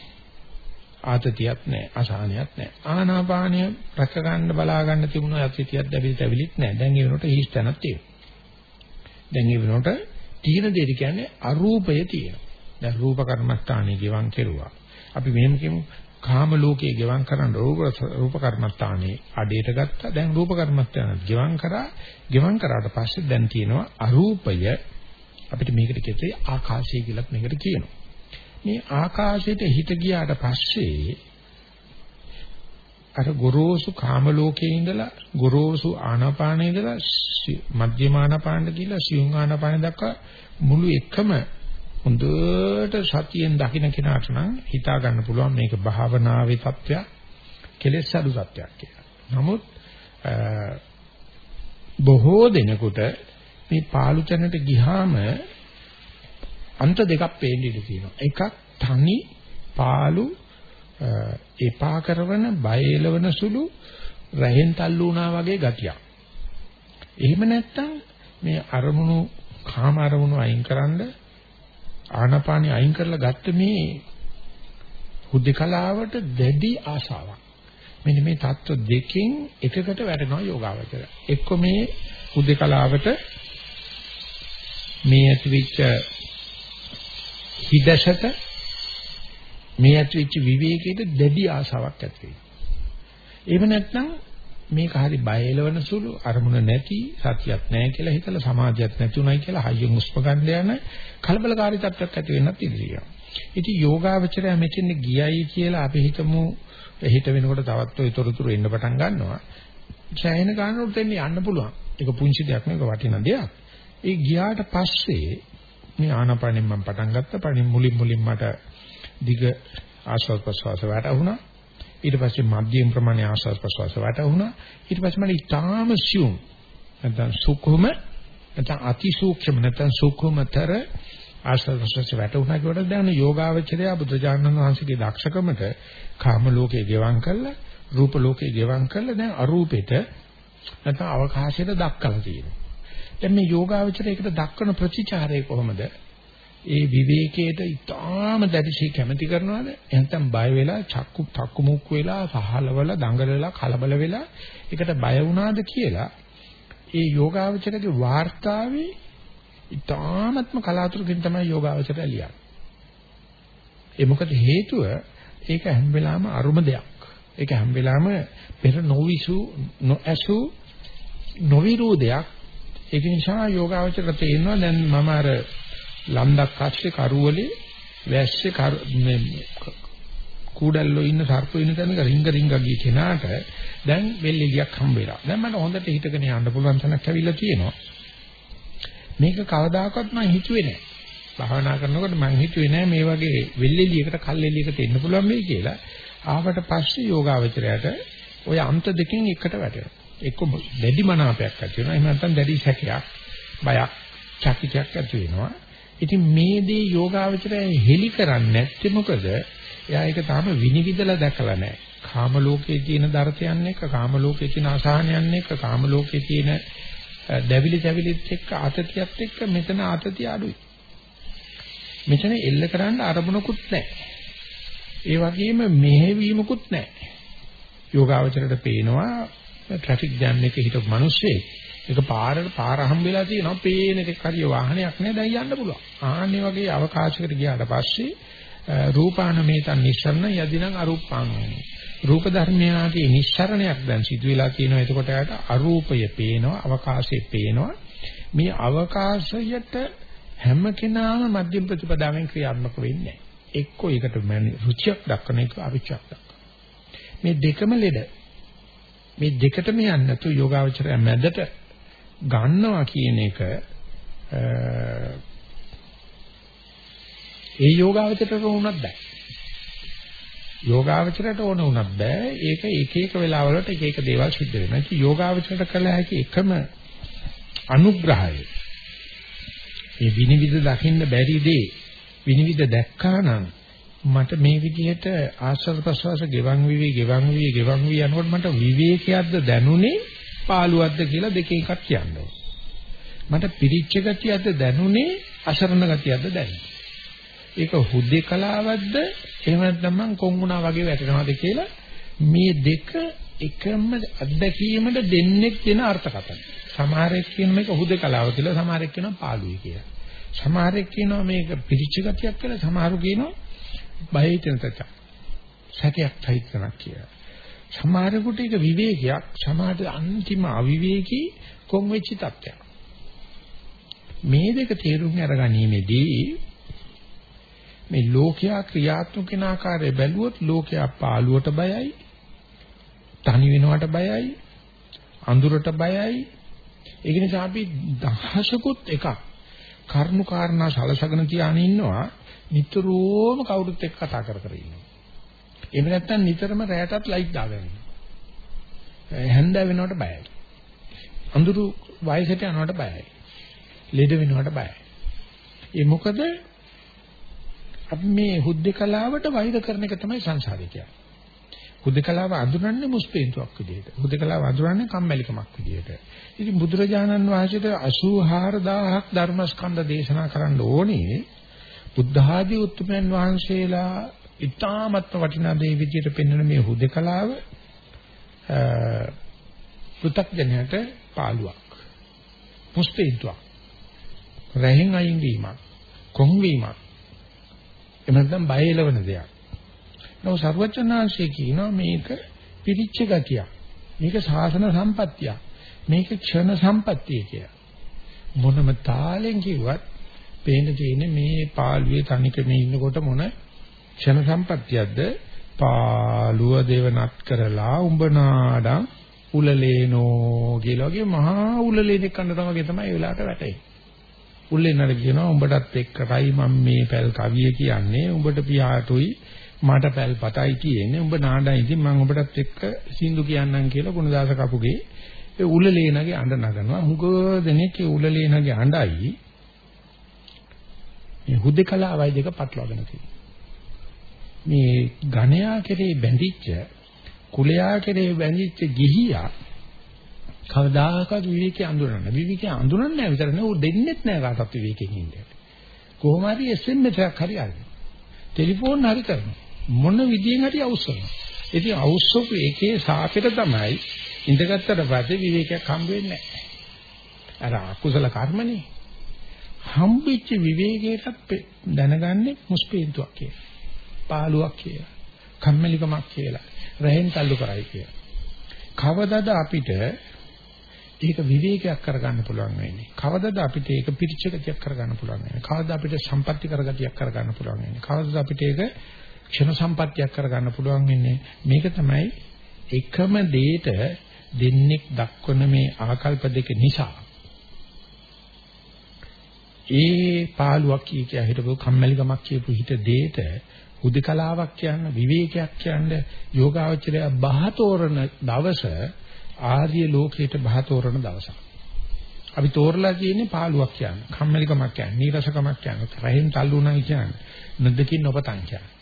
ආතතියක් නැහැ, අසහනයක් නැහැ. ආනාපානය රැක ගන්න බලා ගන්න තිබුණු අතිතියක් දැවිලි තැවිලිත් නැහැ. දැන් ඒ වෙනකොට හිස් තැනක් තියෙනවා. දැන් ඒ වෙනකොට තීන දෙය කියන්නේ අරූපය තියෙනවා. දැන් රූප කර්මස්ථානයේ ගිවන් කෙරුවා. අපි මෙහෙම කියමු කාම ලෝකයේ ගෙවම් කරන රූප රූප කර්මස්ථානේ අඩේට ගත්තා. දැන් රූප කර්මස්ථාන ගෙවම් කරා. ගෙවම් කරාට පස්සේ දැන් තියෙනවා අරූපය අපිට මේකට කියතේ ආකාශය කියලා මේකට කියනවා. මේ ආකාශයට හිත ගියාට පස්සේ අර ගොරෝසු කාම ලෝකයේ ඉඳලා ගොරෝසු ආනාපානේ ඉඳලා මධ්‍යම ආනාපානට ගිහිලා සියුම් ආනාපාන දක්වා මුළු එකම හොඳට සතියෙන් දකින්න කෙනාට නම් හිතා ගන්න පුළුවන් මේක භාවනාවේ தත්වයක් කෙලෙස් අඩු தත්වයක් කියලා. නමුත් බොහෝ දෙනෙකුට මේ පාළු තැනට ගිහාම අන්ත දෙකක් පේන්න ඉඩ තියෙනවා. එකක් තනි පාළු එපා කරන බය එලවන සුළු රහෙන් තල්ලු වුණා වගේ ගතියක්. එහෙම නැත්නම් මේ අරමුණු කාම අරමුණු අයින් කරන්න ආනාපානිය අයින් කරලා ගත්ත මේ හුදෙකලාවට දැඩි ආශාවක්. මෙන්න මේ தত্ত্ব දෙකෙන් එකකට වැටෙනවා යෝගාවචර. එක්ක මේ හුදෙකලාවට මේ ඇතිවෙච්ච හිදසට මේ ඇතිවෙච්ච විවේකයට දැඩි ආශාවක් ඇති වෙනවා. එහෙම නැත්නම් මේක හරි බය එලවන සුළු අරමුණ නැති සතියක් නැහැ කියලා හිතලා සමාධියක් නැති උනායි කියලා හයියෙන් උස්ප ගන්න යන කලබලකාරී තත්ත්වයක් ඇති වෙන්නත් ඉඩ තියෙනවා. ඉතින් යෝගාවචරය මෙතෙන් ගියයි කියලා අපි හිතමු හිත වෙනකොට තවත් ඔය තොරතුරු එන්න පටන් ගන්නවා. ඡයන ගන්නකොට එන්නේ යන්න පුළුවන්. ඒක පුංචි දෙයක් නෙවෙයි වටිනා දෙයක්. ඒ ගියාට පස්සේ මේ ආනාපානෙන් මම පටන් ගත්තා. පණින් මුලින් මුලින් මට දිග ආශ්වාස ප්‍රශ්වාස වැටුණා. ඊට පස්සේ මධ්‍යම ප්‍රමාණයේ ආශ්වාස ප්‍රශ්වාස වැටුණා. ඊට පස්සේ මට ඊටාම සියුම් නැත්නම් සුකුම නැත්නම් අතිසූක්ෂම නැත්නම් සුකුමතර ආශ්වාස ප්‍රශ්වාස වැටුණා කියවට දැන් යෝගාවචරය බුදුජානක වහන්සේගේ දක්ෂකමට කාම ලෝකේ ගෙවම් කරලා රූප ලෝකේ ගෙවම් කරලා දැන් අරූපෙට නැත්නම් අවකාශයට දක්කලා තියෙනවා. දැන් මේ යෝගාවචරයකට දක්වන ප්‍රතිචාරය කොහොමද? ඒ විවේකයට ඊටාම දැඩිශී කැමති කරනවද? එහෙනම් බය වෙලා චක්කු තක්කු මුක්කු වෙලා සහලවල දඟලලා කලබල වෙලා ඒකට බය වුණාද කියලා ඒ යෝගාවචරයේ වාර්තාවේ ඊටාමත්ම කලාතුරකින් තමයි යෝගාවචරය ලියන්නේ. ඒ මොකද හේතුව ඒක හැම වෙලාවෙම අරුම දෙයක්. ඒක හැම වෙලාවෙම පෙර නොවිසු නොඇසු නොවිරු දෙයක්. ඒක නිසා යෝගාවචර තේරෙනවා දැන් මම අර ලම්දක් අස්සේ කරුවලේ වැස්සේ මේ කූඩල්ලෝ ඉන්න සර්පෝ ඉන්න තැනක රිංග රිංග ගිය කෙනාට දැන් වෙල්ෙලියක් හම්බ වෙලා. දැන් මට හොඳට හිතගෙන යන්න පුළුවන් තැනක් ඇවිල්ලා තියෙනවා. මේක කවදාකවත් මම හිතුවේ නෑ. භාවනා කරනකොට මම හිතුවේ නෑ මේ වගේ වෙල්ෙලියකට කල්ෙලියකට එන්න පුළුවන් වෙයි කියලා. ආවට පස්සේ යෝගාවචරයට ওই අන්ත දෙකෙන් එකට වැටෙනවා. එක්ක දැඩි මනාපයක් ඇති වෙනවා. එහෙම නැත්නම් දැඩි සැකයක්, බයක්, චකිතයක් ඇති වෙනවා. ඉතින් මේ දේ යෝගාවචරය හෙලි කරන්නේ නැත්තේ මොකද? එයා ඒක තාම විනිවිදලා දැකලා නැහැ. කාම ලෝකයේ තියෙන දර්ශයන් එක්ක, කාම ලෝකයේ තියෙන අසහනයන් එක්ක, කාම ලෝකයේ තියෙන දැවිලි දැවිලිත් එක්ක ආතතියත් එක්ක මෙතන ආතතිය අඩුයි. මෙතන එල්ල කරන්න අරමුණකුත් නැහැ. ඒ වගේම මෙහෙවීමකුත් නැහැ. යෝගාවචරයට පේනවා ට්‍රැෆික් ජෑම් එකේ හිටපු මිනිස්සේ ඒක පාරට පාර හම්බෙලා තියෙනවා පේන එක හරිය වාහනයක් නෑ දැන් යන්න පුළුවන්. ආන්නේ වගේ අවකාශයකට ගියාට පස්සේ රූපානමේතන් නිස්සරණ යදිනම් අරූපාං. රූප ධර්මයාගේ නිස්සරණයක් දැන් සිදු වෙලා තියෙනවා. එතකොට යාට අරූපය පේනවා, අවකාශය පේනවා. මේ අවකාශයට හැම කෙනාම මධ්‍යම ප්‍රතිපදාවෙන් ක්‍රියාත්මක වෙන්නේ එක්කෝ ඒකට රුචියක් දක්වන එක අරුචියක් දක්වන. මේ දෙකම ලෙඩ. මේ දෙකටම යන්නේ නැතු යෝගාවචරය මැදට ගන්නවා කියන එක ඒ යෝගාවචරයට උනත් බෑ. යෝගාවචරයට ඕන උනත් බෑ. ඒක එක එක වෙලාවලට එක එක දේවල් සිද්ධ වෙනවා. ඒක යෝගාවචරයට කළ හැකි එකම අනුග්‍රහය. මේ විනිවිද දකින්න බැරි දේ විනිවිද දැක්කා නම් මට මේ විදිහට ආශ්‍රව ප්‍රසවාස ගෙවන් විවි ගෙවන් විවි ගෙවන් විවි යනකොට මට විවේකයක්ද දැනුනේ පාළුවක්ද කියලා දෙකෙන් එකක් කියන්න මට පිරිච්ච ගතියක්ද දැනුනේ අසරණ ගතියක්ද දැනුනේ. ඒක හුදේකලාවක්ද එහෙම නැත්නම් මං කොංගුණා වගේ වැටෙනවද කියලා මේ දෙක එකම අත්දැකීමට දෙන්නෙක් දෙන අර්ථකථන. සමහරෙක් කියන මේක හුදේකලාව කියලා සමහරෙක් කියනවා පාළුයි කියලා. සමහරෙක් කියනවා මේක පිරිච්ච ගතියක් කියලා සමහරු කියනවා බය හිතෙන තත්ත්වයක්. සැකයක් තයිතනක් කියලා. සමහරෙකුට ඒක විවේකයක් සමහරට අන්තිම අවිවේකී කොන් වෙච්ච තත්ත්වයක්. මේ දෙක තේරුම් අරගැනීමේදී මේ ලෝකයා ක්‍රියාත්මක වෙන ආකාරය බැලුවොත් ලෝකයා පාළුවට බයයි තනි වෙනවට බයයි අඳුරට බයයි. ඒක නිසා අපි දහසකුත් එකක් කරුණු කාරණා සලසගෙන තියාගෙන ඉන්නවා. නිතරම කවුරුත් එක්ක කතා කර කර ඉන්නවා. එහෙම නැත්නම් නිතරම රැයටත් ලයිට් දාගෙන ඉන්නවා හැන්ද වෙනවට බයයි අඳුරු වයසට යනවට බයයි ලෙඩ වෙනවට බයයි ඒ මොකද අපි මේ හුද්දකලාවට වෛර කරන එක තමයි සංසාරේ කියන්නේ. හුද්දකලාව අඳුරන්නේ මුස්පේන්තුවක් විදිහට. හුද්දකලාව අඳුරන්නේ කම්මැලිකමක් විදිහට. ඉතින් බුදුරජාණන් වහන්සේට 84000ක් ධර්මස්කන්ධ දේශනා කරන්න ඕනේ. බුද්ධ ආදී උතුම්යන් වහන්සේලා ඊ타මත්ම වටිනා දේ විදිහට පෙන්වන මේ හුද්දකලාව පෘථග්ජනයට පාළුවක්. මුස්පේන්තුවක්. රැහෙන් අයින් වීමක්, කොන් වීමක්. එහෙම නැත්නම් බය එලවන දෙයක්. නෝ සර්වචනාංශයේ කියනවා මේක පිරිච්ච ගතිය. මේක සාසන සම්පත්තිය. මේක ක්ෂණ සම්පත්තිය කියලා. මොනම තාලෙන් කිව්වත් පේන්න තියෙන්නේ මේ පාළුවේ තනිකම ඉන්නකොට මොන ක්ෂණ සම්පත්තියක්ද? පාළුව දේවනත් කරලා උඹ නාඩම් උලලේනෝ කියලා වගේ මහා උලලේනෙක් කන්න තමයි තමයි ඒ වෙලාවට වැටෙන්නේ. උල්ලේනර කියනවා උඹටත් එක්කයි මම මේ පැල් කවිය කියන්නේ. උඹට පියාටුයි මට පැල් පතයි තියෙන්නේ උඹ නාඩයි ඉතින් මම උඹටත් එක්ක සින්දු කියන්නම් කියලා ගුණදාස කපුගේ ඒ උලලේනගේ අඬ නගනවා. මුග දෙනෙක් ඒ උලලේනගේ අඬයි. මේ හුදකලාවයි දෙක පටලවාගෙන තියෙනවා. මේ ඝණයා කෙරේ බැඳිච්ච කුලයා කෙරේ බැඳිච්ච ගිහියා කවදාකවත් විවේකී අඳුරන්න. විවේකී අඳුරන්නේ නැහැ විතර නේ. උ දෙන්නෙත් නැහැ කාටවත් විවේකයෙන් ඉන්න. කොහොම හරි SMS එකක් හරි අරගෙන. ටෙලිෆෝන් හරි කරනවා. මොන විදියෙන් හරි අවශ්‍යනවා. ඉතින් අවශ්‍යක එකේ සාපෙට තමයි ඉඳගත්තට පස්සේ විවේකයක් හම්බ වෙන්නේ නැහැ. අර අකුසල කර්මනේ. හම්බෙච්ච විවේකයකට දැනගන්නේ මුස්පීන්තුවක් කියලා. පාළුවක් කියලා. කම්මැලිකමක් කියලා. රහෙන් තල්ලු කරයි කියලා. කවදද අපිට ඒක විවේකයක් කරගන්න පුළුවන් වෙන්නේ. කවදද අපිට ඒක පිරිච්ච ගතියක් කරගන්න පුළුවන් වෙන්නේ. කවදද අපිට සම්පත්‍ති කරගතියක් කරගන්න පුළුවන් වෙන්නේ. කවදද අපිට ඒක ක්ෂණ සම්පත්‍තියක් කරගන්න පුළුවන් වෙන්නේ. මේක තමයි එකම දෙයට දෙන්නෙක් දක්වන මේ ආකල්ප දෙක නිසා ඒ පාළුවක් කිය කිය හිටපු කම්මැලිකමක් කියපු හිත දෙයට උදිකලාවක් කියන්න විවේකයක් කියන්න යෝගාවචරය බහතෝරන දවස ආර්ය ලෝකයට බහතෝරන දවසක්. අපි තෝරලා තියෙන්නේ පාළුවක් කියන්නේ, කම්මැලිකමක් කියන්නේ, නීරසකමක් කියන්නේ, රහෙන් තල්ලු නැයි කියන්නේ, නොදකින් නොපතන් කියන්නේ.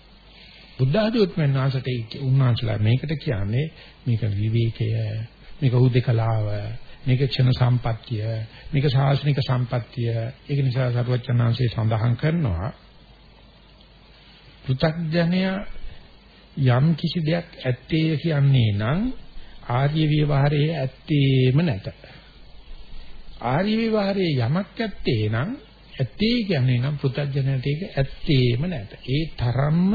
බුද්ධ ආදී උත්මයන් වහන්සේට උන්වහන්සේලා මේකට කියන්නේ මේක විවේකය, මේක උදිකලාව, මේක ක්ෂණ සම්පත්තිය, මේක සාසනික සම්පත්තිය. ඒක නිසා සරුවචනාංශේ සඳහන් කරනවා පෘථග්ජනය යම් කිසි දෙයක් ඇත්තේ කියන්නේ නම් ආර්ය විවහාරයේ ඇත්තේම නැත. ආර්ය විවහාරයේ යමක් ඇත්තේ නම් ඇත්තේ කියන්නේ නම් පෘථග්ජනයට ඒක ඇත්තේම නැත. ඒ තරම්ම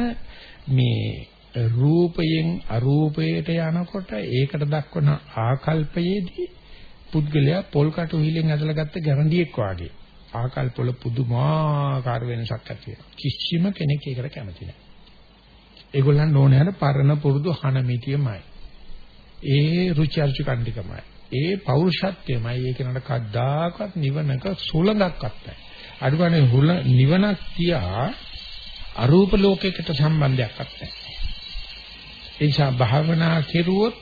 මේ රූපයෙන් අරූපයට යනකොට ඒකට දක්වන ආකල්පයේදී පුද්ගලයා පොල් කටු හිලෙන් ඇදලා ගත්ත ගැරන්ඩියෙක් වාගේ ආකල්පවල පුදුමාකාර වෙනසක් ඇති වෙනවා. කිසිම කෙනෙක් ඒකට කැමති නැහැ. ඒගොල්ලන් ඕනේ යන පරණ පුරුදු හනමිතියමයි. ඒ රුචි අරුචි කණ්ඩිකමයි. ඒ පෞරුෂත්වයමයි ඒ කෙනාට කද්දාකවත් නිවනක සුළඟක්වත් නැහැ. අඩුගානේ හුල නිවනක් තියා අරූප ලෝකයකට සම්බන්ධයක්වත් නැහැ. ඒ නිසා භාවනා කෙරුවොත්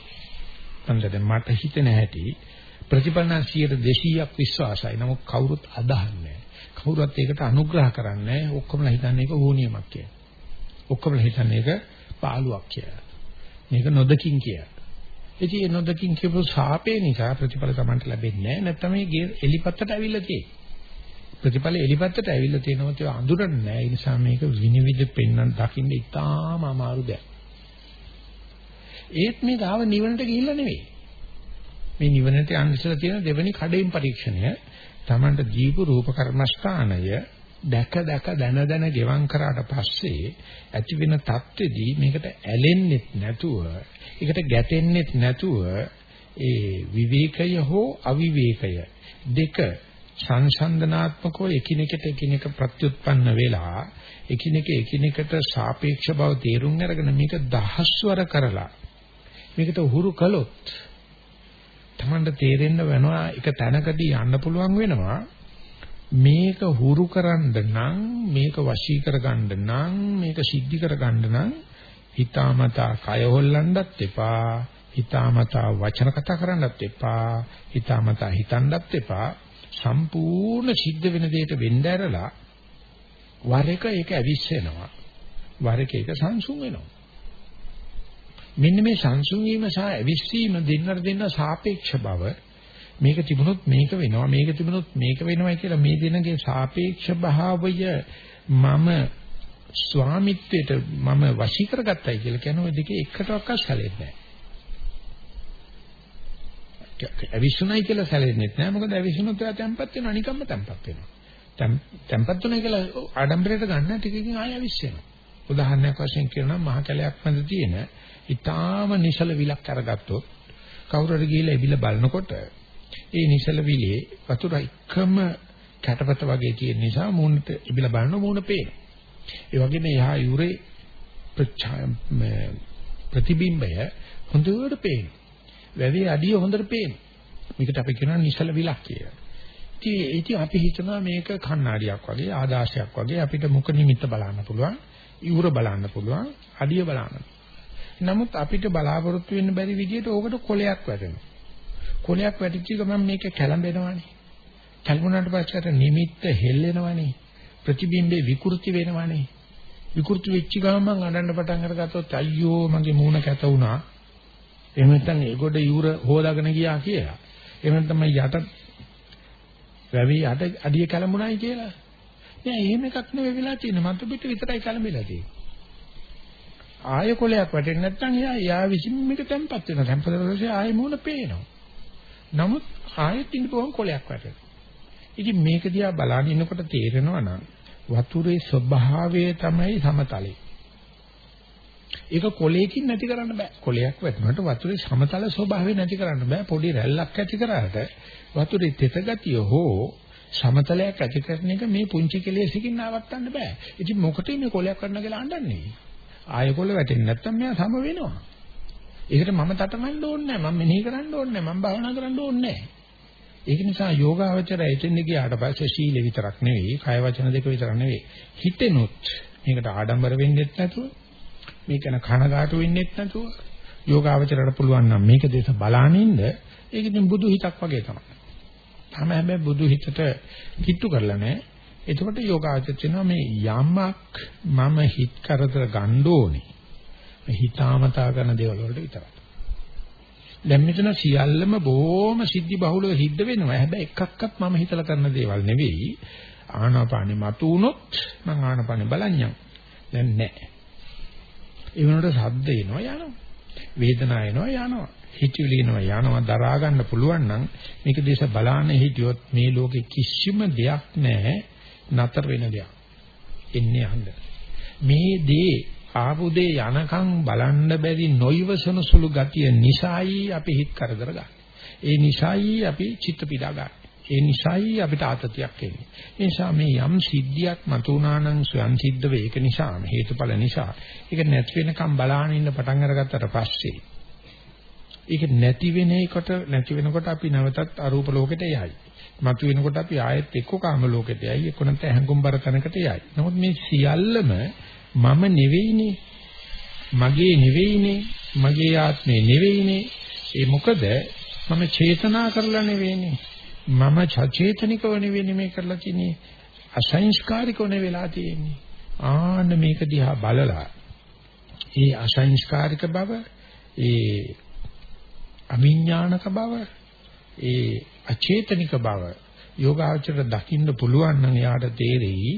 මට හිතෙන හැටි ප්‍රතිපලන 200ක් විශ්වාසයි. නමුත් කවුරුත් අදහන්නේ කවුරුත් ඒකට අනුග්‍රහ කරන්නේ ඔක්කොමලා හිතන්නේ ඒක ඕනියමක් කියලා. ඔක්කොමලා හිතන්නේ ඒක පාළුවක් කියලා. මේක නොදකින් කියලා. ඉතින් මේ නොදකින් කියපු සාපේ නිසා ප්‍රතිඵල Tamanට ලැබෙන්නේ නැහැ. නැත්නම් මේ එලිපත්තට ඇවිල්ලා තියෙන්නේ. ප්‍රතිඵල එලිපත්තට ඇවිල්ලා තියෙනවා ඒ අඳුරන්නේ නැහැ. ඒ නිසා මේක විනිවිද පෙන්වන්න දකින්න ඉතාම අමාරු දෙයක්. ඒත් මේ ගාව නිවනට ගිහිල්ලා නෙවෙයි. මේ නිවනට යන්න ඉස්සලා තියෙන දෙවෙනි කඩේම් පරීක්ෂණය. Tamanට ජීව රූප කර්මස්ථානය දැක දැක දන දන ගෙවම් කරාට පස්සේ ඇති වෙන தත්ත්වෙදී මේකට ඇලෙන්නෙත් නැතුව ඒකට ගැටෙන්නෙත් නැතුව ඒ විවේකය හෝ අවිවේකය දෙක සංසන්දනාත්මකව එකිනෙකට එකිනෙක ප්‍රත්‍යুৎපන්න වෙලා එකිනෙක එකිනෙකට සාපේක්ෂ බව තේරුම් අරගෙන මේක දහස්වර කරලා මේකට උහුරු කළොත් Tamanට තේරෙන්න වෙනවා එක තැනකදී යන්න පුළුවන් වෙනවා. මේක හුරු කරන්න නම් මේක වශී කරගන්න නම් මේක සිද්ධි කරගන්න නම් හිතාමතා කය හොල්ලන්නත් එපා. හිතාමතා වචන කතා කරන්නත් එපා. හිතාමතා හිතන්නත් එපා. සම්පූර්ණ සිද්ධ වෙන දෙයට වෙන්න ඇරලා වර එක ඒක ඇවිස්සෙනවා. වර එක ඒක සංසුන් වෙනවා. මෙන්න මේ සංසුන් වීම සහ ඇවිස්සීම දෙන්නට දෙන්න සාපේක්ෂ බව මේක තිබුණොත් මේක වෙනවා මේක තිබුණොත් මේක වෙනවයි කියලා මේ දෙනගේ සාපේක්ෂ භාවය මම ස්වාමිත්වයට මම වශී කරගත්තයි කියලා කියන ওই දෙකේ එකටවත් සැලෙන්නේ නැහැ. ඇවිස්සුණයි කියලා සැලෙන්නේ නැහැ. මොකද ඇවිස්සුණොත් එයා තැම්පත් වෙනවා නිකම්ම තැම්පත් වෙනවා. tempat තුනේ කියලා ආඩම්බරයට ගන්න ටිකකින් ආය අවිස්සෙනවා. උදාහරණයක් වශයෙන් කියනවා මහ කැලයක් මැද තියෙන ඊටාම නිසල විලක් අරගත්තොත් කවුරු හරි ගිහිල්ලා එබිල බලනකොට ඒ නිසල විලේ වතුර එකම කැටපත වගේ තියෙන නිසා මූණට එබිල බලන මූණ පේනවා. ඒ වගේම යහා යුරේ ප්‍රතිබිම්බය හොඳට පේනවා. වැවේ අඩිය හොඳට පේනවා. මේකට අපි කියනවා නිසල විලක් කියලා. ඉතින් ඉතින් අපි හිතනවා මේක කණ්ණාඩියක් වගේ ආදාසයක් වගේ අපිට මුඛ නිමිත්ත බලන්න පුළුවන්, ඉවුර බලන්න පුළුවන්, අඩිය බලන්න. නමුත් අපිට බලාපොරොත්තු වෙන්න බැරි විදිහට ඕකට කොලයක් වැටෙනවා. කොලයක් වැටිච්ච ගමන් මේක කැළඹෙනවනේ. කැළඹුණාට පස්සේ අර නිමිත්ත හෙල්ලෙනවනේ. ප්‍රතිබිම්බේ විකෘති වෙනවනේ. විකෘති වෙච්ච ගමන් අඬන්න පටන් අරගත්තොත් අයියෝ මගේ මූණ කැත වුණා. එහෙම නැත්නම් ඒගොඩ යූර හොදාගෙන ගියා කියලා. එහෙම නැත්නම් යට වැවි යට අඩිය කැළඹුණායි කියලා. නෑ එහෙම එකක් නෙවෙයි වෙලා තියෙන්නේ. මතු පිට විතරයි කැළඹිලා තියෙන්නේ. ආය කොලයක් වැටෙන්නේ නැත්නම් එයා එයා විසින් මේක තැම්පත් වෙනවා. තැම්පත් වෙනකොට ආයෙ මූණ පේනවා. නමුත් ආයෙත් ඉන්න පුළුවන් කොලයක් වැටෙනවා. ඉතින් මේක දිහා බලන ඉන්නකොට තේරෙනවා නම් වතුරේ ස්වභාවය තමයි සමතලේ. ඒක කොලයකින් නැති කරන්න බෑ. කොලයක් වැටුණාට වතුරේ සමතල ස්වභාවය නැති කරන්න බෑ. පොඩි රැල්ලක් ඇති කරාට වතුරේ තෙත ගතිය හෝ සමතලයක් ඇති කරන එක මේ පුංචි කෙලෙසකින් නවත්තන්න බෑ. ඉතින් මොකටද මේ කොලයක් කරන්න කියලා අඬන්නේ? ආයෙ කොල වැටෙන්නේ නැත්තම් මෙයා සම වෙනවා. ඒකට මම තටමන්න ඕනේ නැහැ. මම මෙනෙහි කරන්න ඕනේ නැහැ. මම භාවනා කරන්න ඕනේ නැහැ. ඒක නිසා යෝගාවචරය එතෙන් ගියාට පස්සේ සීල විතරක් නෙවෙයි, කය වචන දෙක විතරක් නෙවෙයි. හිතෙනොත් මේකට ආඩම්බර වෙන්නෙත් නැතුව, මේක න කනගාටු වෙන්නෙත් නැතුව යෝගාවචරයට පුළුවන් නම් මේක දේශ බලානින්න ඒක ඉතින් බුදු හිතක් වගේ තමයි. තම හැබැයි බුදු හිතට කිට්ටු කරලා නැහැ. එතකොට යෝගාචර කියනවා මේ යමක් මම හිත කරදර ගන්න ඕනේ. හිතාමතා කරන දේවල් වලට විතරයි. දැන් මෙතන සියල්ලම බොහොම සිද්ධි බහුලව සිද්ධ වෙනවා. හැබැයි එකක්වත් මම හිතලා කරන දේවල් නෙවෙයි. ආනාපානෙ මතු වුණොත් මම ආනාපානෙ බලන්නම්. දැන් නැහැ. ඒ වෙනකොට ශබ්ද එනවා යනවා. වේදනාව එනවා යනවා. හිතවිලි එනවා යනවා දරා ගන්න පුළුවන් නම් මේක දේශ බලාන හිටියොත් මේ ලෝකේ කිසිම දෙයක් නැහැ නතර වෙන දෙයක්. එන්නේ අහන්න. මේ දේ ආපු දේ යනකම් බලන්න බැරි නොයවසන සුළු ගතිය නිසායි අපි හිත කරදර ගන්න. ඒ නිසායි අපි චිත්ත පීඩා ගන්න. ඒ නිසායි අපිට ආතතියක් එන්නේ. ඒ නිසා මේ යම් සිද්ධියක් මතුණා නම් ස්වයන් සිද්ධ වේ. ඒක නිසා හේතුඵල නිසා. ඒක නැති වෙනකම් බලාගෙන ඉන්න පටන් අරගත්තට පස්සේ ඒක නැති වෙන එකට නැති වෙනකොට අපි නැවතත් අරූප ලෝකෙට යයි. මතු වෙනකොට අපි ආයෙත් එක්ක කාම ලෝකෙට යයි. එක්ක නැත්නම් හැඟුම් බර තැනකට යයි. නමුත් මේ සියල්ලම මම නෙවෙයිනේ. මගේ නෙවෙයිනේ. මගේ ආත්මේ නෙවෙයිනේ. ඒ මොකද මම චේතනා කරලා නෙවෙයිනේ. මම සචේතනිකව නෙවෙයි මේ කරලා තියෙන්නේ. අසංස්කාරිකව නෙවෙලා තියෙන්නේ. ආන්න මේක දිහා බලලා ඒ අසංස්කාරික බව ඒ අවිඥානික බව ඒ අචේතනික බව යෝගාචර දකින්න පුළුවන් නම් යාට තේරෙයි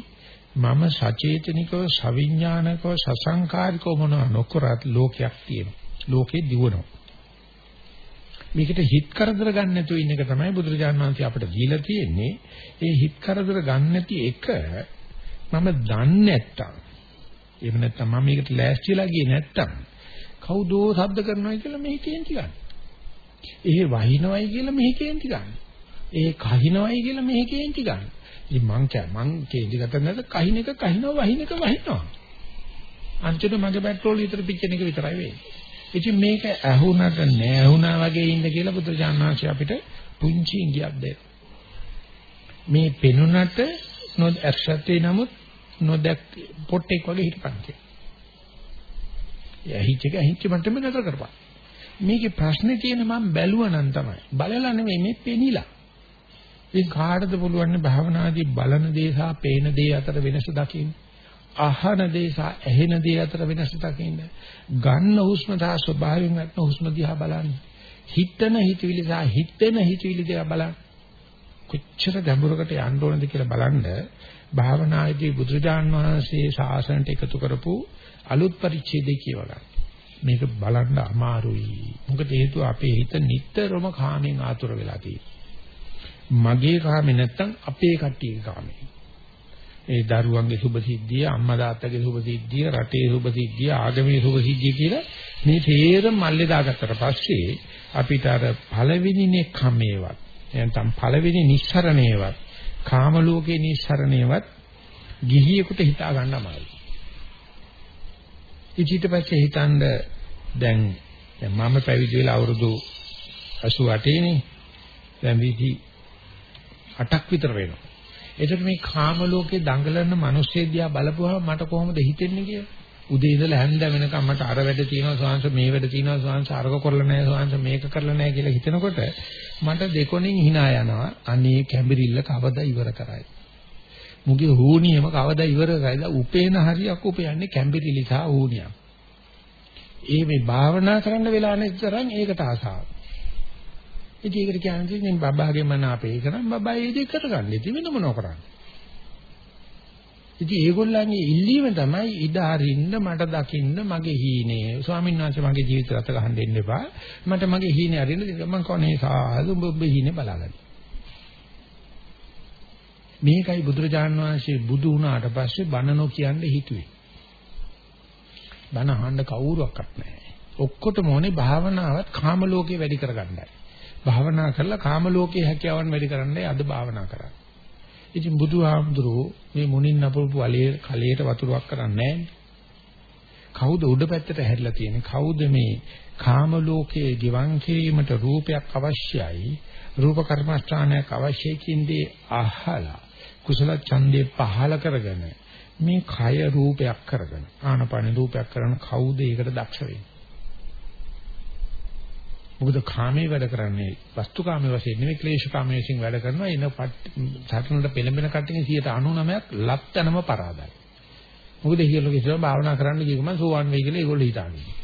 මම සචේතනිකව සවිඥානිකව සසංකාරිකව මොනවා නොකරත් ලෝකයක් තියෙනවා. ලෝකේ දිවනවා. මේකට හිත කරදර ගන්න නැතුව ඉන්න එක තමයි බුදුරජාණන් වහන්සේ අපිට දීලා තියෙන්නේ. ඒ හිත කරදර ගන්න නැති එක මම දන්නේ නැත්තම් එහෙම නැත්තම් මම මේකට ලෑස්තිලා ගියේ නැත්තම් කවුදෝ ශබ්ද කරනවා කියලා මේ කේන්ති ගන්න. ඒ වහිනවයි කියලා මෙහි කේන්ති ගන්න. ඒ කහිනවයි කියලා මෙහි කේන්ති ගන්න. ඉතින් මං කිය මං කේන්ති ගත නැද කහින එක කහිනවා වහින එක වහිනවා. අන්තිමට මගේ පෙට්‍රෝල් විතර පිච්චෙන එක විතරයි වෙන්නේ. ඉතින් මේක ඇහුණට නැහුණා වගේ ඉන්න කියලා බුදුරජාණන් වහන්සේ අපිට පුංචි ඉඟියක් දෙනවා. මේ පෙනුනට නොඇක්සත්ේ නමුත් නොදැක් පොට්ටෙක් වගේ හිටපන් කියලා. එහිච්ච එක අහිච්ච මට්ටමේ නතර කරපන්. මේකේ ප්‍රශ්නේ තියෙන මම බැලුවා නම් තමයි. බලලා නෙමෙයි මේ පෙනිලා. ඉතින් කාටද පුළුවන් භාවනාදී බලන දේ සහ පේන දේ අතර වෙනස දකින්න? අහන දේ සහ ඇහෙන දේ අතර වෙනස දකින්න? ගන්න හුස්ම සහ ස්වභාවයෙන් ගන්න හුස්ම දිහා බලන්න. හිතන හිතවිලි සහ හිතෙන හිතවිලි දිහා බලන්න. කොච්චර ගැඹුරකට යන්න ඕනද කියලා බලන්න භාවනායේදී බුදුරජාන් වහන්සේ ශාසනයට එකතු කරපු අලුත් පරිච්ඡේදය කියවගන්න. මේක බලන්න අමාරුයි. මොකද හේතුව අපේ හිත නිටතරම කාමෙන් ආතුර වෙලා තියෙන්නේ. මගේ කාමේ නැත්තම් අපේ කට්ටියගේ කාමේ. ඒ දරුවන්ගේ සුභ සිද්ධිය, අම්මා තාත්තගේ සුභ සිද්ධිය, රටේ සුභ සිද්ධිය, ආගමේ සුභ සිද්ධිය කියලා මේ තේරම මල්ලේ දාගත්තට පස්සේ අපිට අර පළවෙනිනේ කමේවත් නැත්නම් පළවෙනි නිස්සරණේවත් කාම ලෝකේ නිස්සරණේවත් ගිහියෙකුට හිතා ගන්න අමාරුයි. ඊට පස්සේ හිතනද දැන් දැන් මම පැවිදි වෙලා අවුරුදු 88 නේ. දැන් විදි 8ක් විතර වෙනවා. එතකොට මේ කාම ලෝකේ දඟලන මිනිස්සු දිහා බලපුවාම මට කොහොමද හිතෙන්නේ කියලා? උදේ ඉඳලා හැන්ද වෙනකම් මට අර වැඩ තියෙනවා ස්වාංශ මේ වැඩ තියෙනවා ස්වාංශ අරක කරලා නැහැ ස්වාංශ මේක කරලා නැහැ කියලා හිතනකොට මට දෙකොණින් hina යනවා අනේ කැඹිරිල්ල කවදා ඉවර කරයි මුගේ හූනියම කවදා ඉවර කරයිද උපේන හරියක් උපයන්නේ කැඹිරිලි සහ හූනියක් ඒ මේ භාවනා කරන්න වෙලා නැති තරම් ඒකට ආසාව ඉතින් ඒකට කියන්නේ බබාගේ මන අපේ කරන් බබා ඒ දේ කරගන්න ඉතින් වෙන මොනව කරන්නේ ඉතින් ඒගොල්ලන්ගේ ඉල්ලීම තමයි ඉඩ අරින්න මට දකින්න මගේ හීනේ. ස්වාමීන් වහන්සේ මගේ ජීවිත රට ගහන්න දෙන්න එපා. මට මගේ හීනේ අරින්න මම කෝනේ සාදු ඔබ හීනේ බලාගන්න. මේකයි බුදුරජාන් වහන්සේ බුදු වුණාට පස්සේ බණ නොකියන්න හිතුවේ. බණ අහන්න කවුරුවක්වත් නැහැ. ඔක්කොටම ඕනේ භාවනාවත් කාම ලෝකේ වැඩි කරගන්නයි. භාවනා කරලා කාම ලෝකේ හැකියාවන් වැඩි කරන්නයි අද භාවනා කරන්නේ. ඉතින් බුදුහාමුදුරුවෝ මේ මුණින් නපුරුපු වලේ කලයට වතුරක් කරන්නේ කවුද උඩ පැත්තට හැරිලා තියෙන්නේ? කවුද මේ කාම ලෝකයේ ගිවන් කිරීමට රූපයක් අවශ්‍යයි? රූප කර්මස්ථානයක් අවශ්‍යයි කින්දේ අහලා කුසල ඡන්දේ පහල කරගෙන මේ කය රූපයක් කරගෙන ආනපන රූපයක් කරන කවුද ඒකට දක්ෂ වෙන්නේ? මොකද කාමයේ වැඩ කරන්නේ වස්තු කාමයේ වශයෙන් නෙමෙයි ක්ලේශ කාමයේ වශයෙන් වැඩ කරනවා එන සටනට පෙළඹෙන කට්ටියගේ 99%ක් ලත්තනම පරාදයි. මොකද හියලෝ කියනවා භාවනා කරන්න ගිය ගමන් සෝවන් වෙයි කියලා ඒගොල්ලෝ හිතාන්නේ.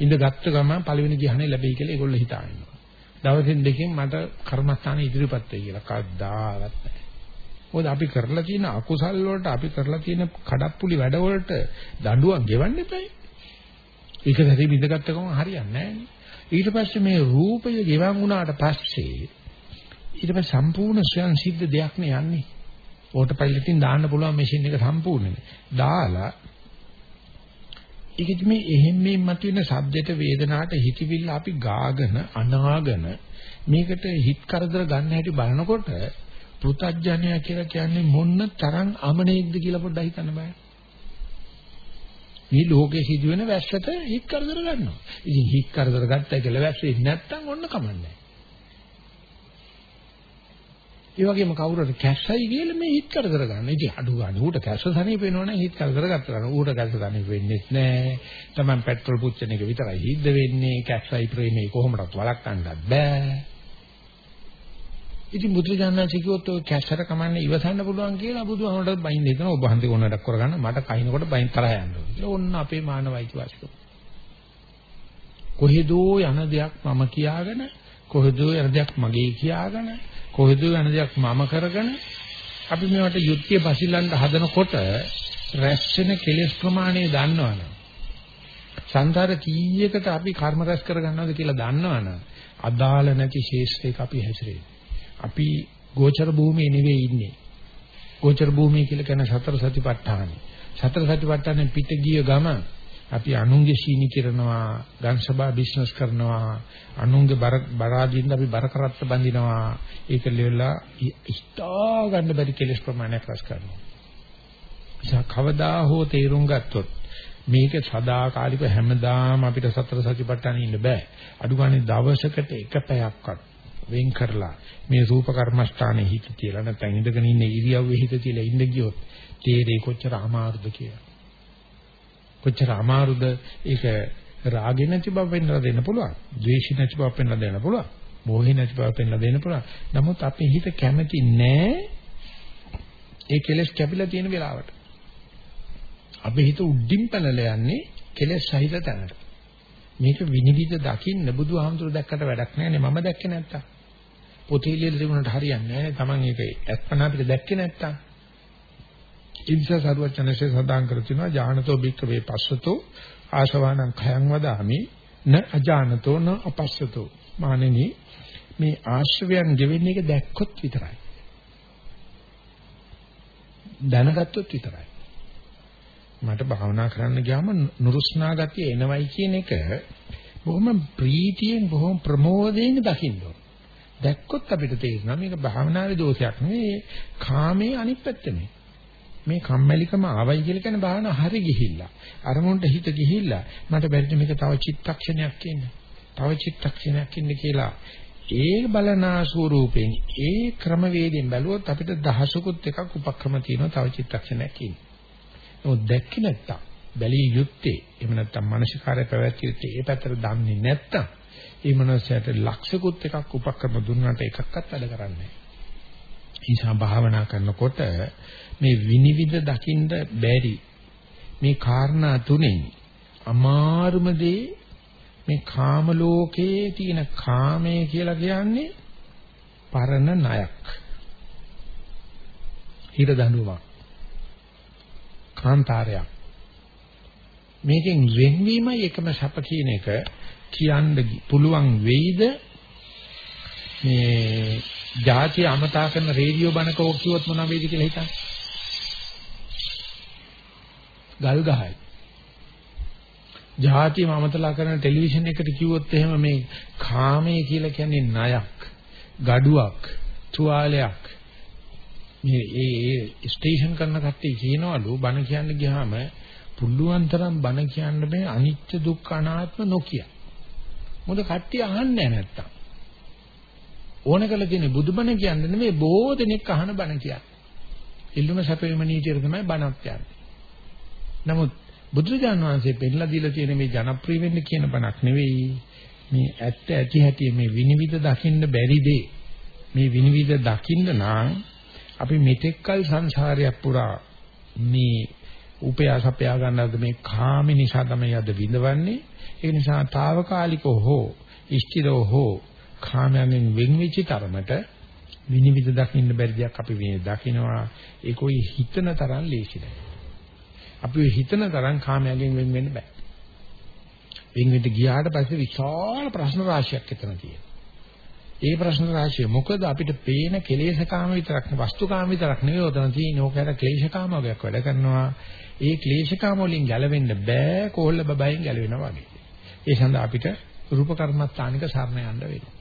ඉඳ ගත්ත ගමන් පළවෙනි ධ්‍යානෙ ලැබෙයි කියලා ඒගොල්ලෝ හිතානවා. දවසින් දෙකකින් මට කර්මස්ථානෙ ඉදිරිපත් වෙයි කියලා කද්දාවත් නැහැ. මොකද අපි කරලා තියෙන අකුසල් වලට අපි කරලා තියෙන කඩප්පුලි වැඩ වලට දඬුවම් ගෙවන්න එපායි. ඒක දැරි බින්දගත්ත ගමන් හරියන්නේ නැහැ. ඊට පස්සේ මේ රූපය ගෙවන් වුණාට පස්සේ ඊට පස්සේ සම්පූර්ණ ස්වයන් සිද්ධ දෙයක් නේ යන්නේ. ඕටෝ පයිලට්ින් දාන්න පුළුවන් මැෂින් එක සම්පූර්ණනේ. දාලා ඒකෙදි මේ එහෙම් මේ මතුවෙන සබ්ජෙක්ට වේදනාවට හිතවිල්ල අපි ගාගෙන අනාගෙන මේකට හිත කරදර ගන්න හැටි බලනකොට පෘතජ්ජනය කියලා කියන්නේ මොන්න තරම් අමනේක්ද කියලා පොඩ්ඩක් හිතන්න බෑ. මේ ලෝකේ සිදුවෙන වැස්සට හිත් කරදර ගන්නවා. ඉතින් හිත් කරදර ගත්තා කියලා වැස්සේ නැත්තම් ඔන්න කමන්නේ. ඒ වගේම කවුරුහරි කැස්සයි කියලා මේ හිත් කරදර ගන්න. ඉතින් අඩු ගන්න. ඌට කැස්ස සනීප වෙනවනම් හිත් කරදර ගත්තා ගන්න. ඌට කැස්ස සනීප වෙන්නේ නැහැ. Taman පෙට්‍රල් පුච්චන එක විතරයි හිද්ද වෙන්නේ. කැස්සයි ප්‍රේමේ කොහොමදත් වළක්වන්නත් බෑ. ඉතින් බුදුජානනාංශ කිව්වොත් ඔය කැස්සට කමන්නේ ඉවසන්න පුළුවන් කියලා බුදුහාමරට බයින් දෙනවා. ඔබ හන්දේ කොනඩක් කරගන්න මට කයින්කොට බයින් තරහ යනවා. කියලා ඔන්න අපේ මානවයික වාසිකම. කොහෙදෝ යන දෙයක් මම කියාගෙන කොහෙදෝ යන දෙයක් මගේ කියාගෙන කොහෙදෝ යන දෙයක් මම කරගෙන අපි මේවට යුක්තිය බසිලන්න හදනකොට රැස් වෙන කෙලෙස් ප්‍රමාණය දන්නවනේ. සංසාර කීයකට අපි කර්ම රැස් කරගන්නවද කියලා දන්නවනේ. අදාළ නැති ශේෂ්ත්‍රයක අපි හැසිරෙන්නේ. අපි ගෝචර භූමියේ නෙවෙයි ඉන්නේ. ගෝචර භූමිය කියලා කියන සතර සතිපට්ඨාන. සතර සතිපට්ඨානෙ පිට ගිය ගම අපි අනුන්ගේ සීනි කරනවා, ගන්සබා බිස්නස් කරනවා, අනුන්ගේ බර බරාදීන් අපි බර කරත්ත බඳිනවා. ඒක ලෙවලා ඉස්තා ගන්න බැරි කෙලස් ප්‍රමාණයක් රැස් කරනවා. ඉතින් කවදා හෝ තේරුම් ගත්තොත් මේක සදාකාලික හැමදාම අපිට සතර සතිපට්ඨානෙ ඉන්න බෑ. අඩු ගානේ දවසකට එක පැයක්වත් වෙන් කරලා මේ රූප කර්මස්ථානයේ හිත තියලා නැත්නම් ඉඳගෙන ඉන්න ඉරියව්වේ හිත තියලා ඉඳ ගියොත් තේරේ කොච්චර අමාරුද කියලා. කොච්චර අමාරුද ඒක රාගෙ නැති බව වෙන්නලා දෙන්න පුළුවන්. ද්වේෂි නැති බව වෙන්නලා දෙන්න පුළුවන්. මෝහි නැති බව වෙන්නලා දෙන්න පුළුවන්. නමුත් අපේ හිත කැමති නෑ ඒ කෙලෙස් කැපිලා තියෙන වෙලාවට. අපේ හිත උඩින් පැනලා යන්නේ කෙලෙස් සහිත තැනට. මේක විනිවිද දකින්න බුදුහාමුදුරු දැක්කට වැඩක් නැහැ නේ මම දැක්කේ නැත්තම්. පොතේ ලියලා තිබුණාට හරියන්නේ නැහැ. Taman ඒක අත්පන අපිට දැක්කේ නැත්තම්. ඉන්ස සරුවචනසේ සදාන් කර තිනවා ඥානතෝ බික්ක වේ පස්සතෝ ආශවානං khයං වදාමි න අජානතෝ න අපස්සතෝ මානෙනි මේ ආශ්‍රවයන් ගෙවෙන එක දැක්කොත් විතරයි. දැනගත්තොත් විතරයි. මට භාවනා කරන්න ගියාම නුරුස්නා ගතිය එනවයි කියන එක බොහොම ප්‍රීතියෙන් බොහොම ප්‍රමෝදයෙන් දකින්න ඕන. දැක්කොත් අපිට තේරෙනවා මේක භාවනාවේ දෝෂයක් නෙවෙයි කාමයේ අනිත් පැත්තනේ. මේ කම්මැලිකම ආවයි කියලා කියන භාවනාව හරි ගිහිල්ලා. අරමුණට හිත ගිහිල්ලා මට බැරිද මේක තව චිත්තක්ෂණයක් ඉන්න. තව චිත්තක්ෂණයක් ඉන්න කියලා ඒ බලනා ස්වරූපෙන් ඒ ක්‍රමවේදයෙන් බැලුවොත් අපිට දහසකුත් එකක් උපක්‍රම තියෙනවා තව චිත්තක්ෂණයක් ඉන්න. නමුත් දැක්කේ නැත්තම් බැලිය යුත්තේ එහෙම නැත්තම් මානසිකාරය පැවැත්විය යුත්තේ ඒ පැත්තට දන්නේ නැත්තම් ඒ මනසට ලක්ෂකුත් එකක් උපක්‍රම දුන්නාට එකක්වත් වැඩ කරන්නේ නැහැ. නිසා භාවනා කරනකොට මේ විනිවිද දකින්න බැරි මේ කාරණා තුනෙන් අමාරුම දේ මේ කාම ලෝකයේ තියෙන කාමය කියලා කියන්නේ පරණ ණයක්. හිර දඬුවමක්. කාන්තාරයක්. මේකෙන් වෙන්වීමයි එකම සැප කියන එක කියන්න පුළුවන් වෙයිද මේ ಜಾති අමතා කරන රේඩියෝ බණක ඕක කිව්වොත් මොනවා වෙයිද කියලා හිතන්න. ගල් ගහයි. ಜಾති මමතලා කරන ටෙලිවිෂන් එකට කිව්වොත් එහෙම මේ කාමයේ කියලා කියන්නේ ණයක්, gaduwak, තුවාලයක්. මේ ඒ ඒ ස්ටේෂන් කරන කට්ටිය කියනවලු බණ කියන්න ගියාම පුළුවන් තරම් බණ කියන්න මේ අනිත්‍ය දුක්ඛ අනාත්ම නොකිය. මොකද කට්ටිය අහන්නේ නැත්තම්. ඕන කළ තියෙන බුදුබණ කියන්නේ නෙමෙයි බොහෝ දෙනෙක් අහන බණ කියන්නේ. ඉල්ලුම සැපෙම නීතියට තමයි බණක් කියන්නේ. නමුත් බුදුරජාණන් වහන්සේ පෙන්නලා දීලා තියෙන මේ ජනප්‍රිය වෙන්න කියන බණක් නෙවෙයි. මේ ඇත්ත ඇති හැටි මේ විනිවිද දකින්න බැරි දේ. මේ විනිවිද දකින්න නම් අපි මෙතෙක්කල් සංසාරයක් පුරා මේ උපයාසපයා ගන්නද මේ කාම නිසා තමයි අද විඳවන්නේ. ඒ නිසා తాවකාලිකව හෝ ඉෂ්ටිරෝ හෝ කාමයෙන් වෙන්විච්ච තරමට විනිවිද දකින්න බැරි දයක් අපි මේ දකිනවා. ඒකෝයි හිතන තරම් ලේසි නෑ. අපි හිතන තරම් කාමයෙන් වෙන් වෙන්න බෑ. වෙන් වෙන්න ගියාට පස්සේ විශාල ප්‍රශ්න රාශියක් එතන තියෙනවා. ඒ ප්‍රශ්න රාශිය මොකද අපිට පේන කෙලෙසකාම විතරක් නෙවෙයි වස්තුකාම විතරක් නෙවෙයි උතන තියෙන ඕකට ක්ලේශකාම වගේක් වැඩ කරනවා. ඒ ක්ලේශකාම වලින් ගැලවෙන්න බෑ කොහොල්ල බබයෙන් ගැලවෙනවා වගේ. ඒ සඳහා අපිට රූප කර්මස්ථානික සරණ යන්න වෙනවා.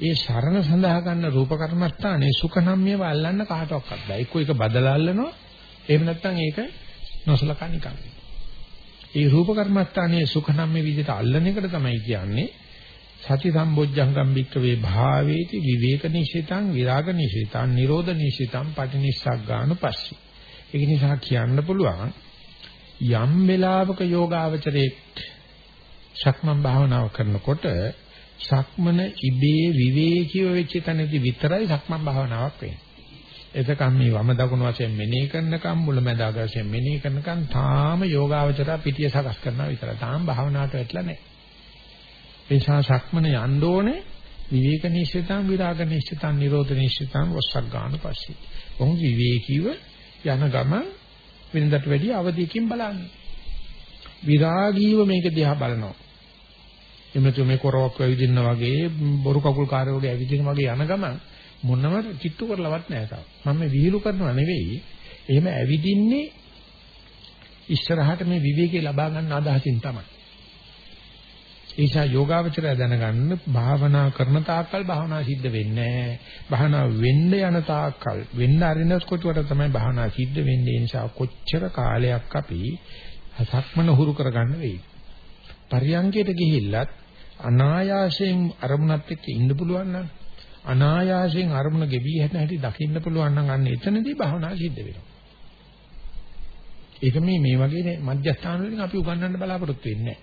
ඒ සරණ සඳහා ගන්න රූප කර්මස්ථානේ සුඛනම්යව අල්ලන්න කාටවත් බෑ. එක්ක ඒක බදලා අල්ලනවා. එහෙම නැත්නම් ඒක නොසලකා නිකන්. ඒ රූප කර්මස්ථානයේ සුඛනම්ය විදිහට අල්ලන එකට තමයි කියන්නේ සති සම්බොජ්ජංගම් බික්කවේ භාවේති විවේක නිශ්චිතං විරාග නිශ්චිතං නිරෝධ නිශ්චිතං පටිනිස්සග්ගානුපස්සී. ඒක නිසා කියන්න පුළුවන් යම් වෙලාවක යෝගාවචරයේ සක්මන් භාවනාව කරනකොට සක්මන ඉබේ විවේකීව වෙච්ච තැනදී විතරයි සක්මන් භාවනාවක් වෙන්නේ. එතකම් මේ වම දකුණු වශයෙන් මෙනෙහි කරනකම් මුලැමැදාග වශයෙන් මෙනෙහි කරනකම් තාම යෝගාවචර පිටිය සකස් කරනවා විතරයි. තාම භාවනාවට වැටලා නැහැ. ඒ නිසා සක්මන යන්න ඕනේ විවේක නිශ්චිතං විරාග නිශ්චිතං නිරෝධ නිශ්චිතං වස්සග්ගාන පස්සේ. ඔහු විවේකීව යන ගම වෙනදට වැඩිය අවදියකින් බලන්නේ. විරාගීව මේක දිහා බලනවා. එමෙතු මේ කොරවක් වැවිදින්න වගේ බොරු කකුල් කාර්යවලට ඇවිදින වගේ යන ගමන් මොනම කිට්ටු කරලවත් නැහැ තාම. මම මේ විහිළු කරනවා නෙවෙයි. එහෙම ඇවිදින්නේ ඉස්සරහට මේ විවේකේ ලබා ගන්න අදහසින් තමයි. ඒ නිසා යෝගාවචරය දැනගන්න භාවනා කරන තාක්කල් භාවනා සිද්ධ වෙන්නේ නැහැ. භාවනා වෙන්න යන තාක්කල් වෙන්න අරිනස්කොට තමයි භාවනා සිද්ධ වෙන්නේ. ඒ නිසා කොච්චර කාලයක් අපි සක්මන හුරු කරගන්න වෙයි. පරියංගයට ගිහිල්ලත් අනායාසයෙන් අරමුණත් එක්ක ඉන්න පුළුවන් නම් අනායාසයෙන් අරමුණ ගෙවි හැට හැටි දකින්න පුළුවන් නම් අන්න එතනදී භාවනා සිද්ධ වෙනවා. ඒක මේ මේ වගේ මධ්‍යස්ථාන වලින් අපි උගන්වන්න බලාපොරොත්තු වෙන්නේ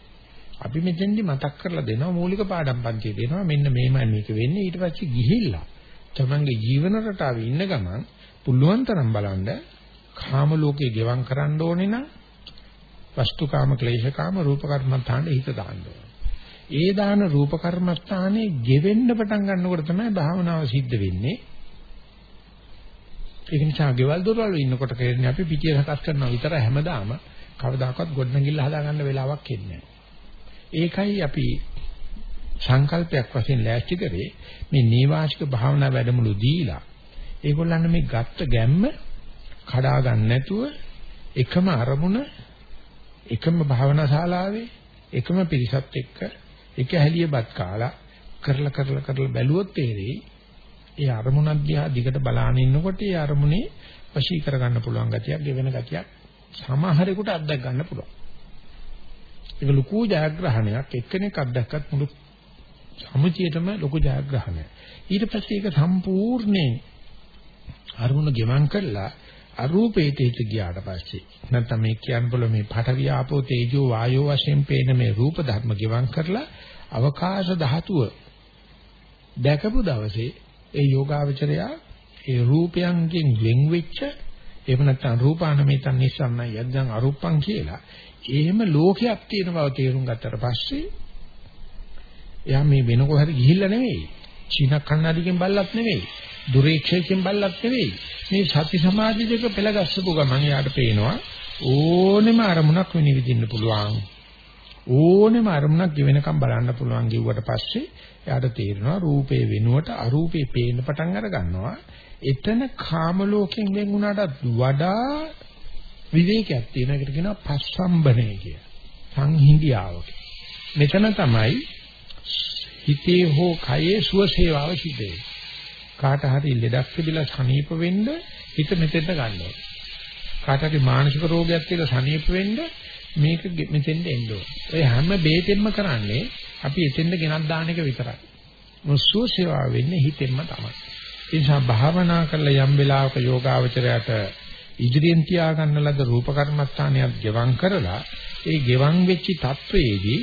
අපි මෙතෙන්දි මතක් කරලා දෙනවා මූලික පාඩම් පන්තිය දෙනවා. මෙන්න මේමයි මේක වෙන්නේ. ඊට පස්සේ ගිහිල්ලා තමන්ගේ ජීවන රටාවේ ඉන්න ගමන් පුළුවන් තරම් බලන්න කාම ලෝකේ ගෙවම් කරන්න ඕනේ නම් වස්තුකාම ක්ලේශකාම රූප කර්මස්ථානෙ හිත දාන්න ඒ දාන රූප කර්මස්ථානේ ගෙවෙන්න පටන් ගන්නකොට තමයි භාවනාව සිද්ධ වෙන්නේ. ඒක නිසා ගෙවල් දොරවල් ඉන්නකොට කෙරෙන්නේ අපි පිටිය සකස් කරනවා විතර හැමදාම කවදාකවත් ගොඩනැගිල්ල හදාගන්න වෙලාවක් එන්නේ ඒකයි අපි සංකල්පයක් වශයෙන් ලෑස්ති කරේ මේ නීවාසික භාවනා වැඩමුළු දීලා ඒගොල්ලන් මේ ගත්ත ගැම්ම කඩා ගන්න නැතුව එකම අරමුණ එකම භාවනා ශාලාවේ එකම පිරිසත් එක්ක එක හැලියපත් කාලා කරලා කරලා කරලා බැලුවොත් තේරෙයි ඒ අරමුණක් දිහා දිගට බලාගෙන ඉන්නකොට ඒ අරමුණේ වශී කර ගන්න පුළුවන් ගතියක්, ගෙවෙන ගතියක් සමහරෙකුට අත්දැක ගන්න පුළුවන්. ඒක ලකු ජයග්‍රහණයක් එක්කෙනෙක් අත්දැක්කත් මුළු සමුචියටම ලොකු ජයග්‍රහණයක්. ඊට පස්සේ ඒක සම්පූර්ණයෙන් අරමුණ ගෙවම් කරලා අරූපේට හිත ගියාට පස්සේ නැත්නම් මේ කියන්න බල මේ පඨවි ආපෝ තේජෝ වායෝ වශයෙන් පේන මේ රූප ධර්ම ගෙවම් කරලා අවකාශ ධාතුව දැකපු දවසේ ඒ යෝගාවචරයා ඒ රූපයන්ගෙන් වෙන් වෙච්ච එහෙම නැත්නම් රූපානමිතන් නිස්සන්නයි යද්දන් අරූපං කියලා. එහෙම ලෝකයක් තියෙන බව තේරුම් ගත්තට පස්සේ එයා මේ වෙන කොහරි ගිහිල්ලා නෙවෙයි. චීන කන්නඩියකින් බල්ලක් නෙවෙයි. දුරේක්ෂයකින් බල්ලක් නෙවෙයි. මේ සති සමාධි දෙක පෙළගස්සපු ගමන් යාට පේනවා ඕනෙම අරමුණක් විනිවිදින්න පුළුවන්. ඕනෙම අරමුණක් ගෙවෙනකම් බලන්න පුළුවන් කිව්වට පස්සේ එයාට තේරෙනවා රූපේ වෙනුවට අරූපේ පේන්න පටන් අර ගන්නවා එතන කාම ලෝකයෙන් වෙන් වුණාට වඩා විවේකයක් තියෙන එකට කියනවා පස්සම්බනේ කිය. සංහිඳියාව. මෙතන තමයි හිතේ හෝ කයේ සුවසේවාව සිද්ධ වෙන්නේ. කාට හරි ලෙඩක් තිබිලා සනීප වෙන්න හිත මෙතෙන්ට ගන්නවා. කාට හරි මානසික රෝගයක් තියලා සනීප වෙන්න මේක මෙතෙන්ට එන්න ඕන. ඔය හැම බේතෙන්ම කරන්නේ අපි එතෙන්ද ගෙනත් දාන එක විතරයි. මොසුව සේවාව වෙන්නේ හිතෙන්ම තමයි. ඒ නිසා භාවනා කරලා යම් වෙලාවක යෝගාවචරයට ඉදිරියෙන් තියාගන්න ලද රූප කර්මස්ථානයක් ගෙවම් කරලා ඒ ගෙවම් වෙච්ච තත්වයේදී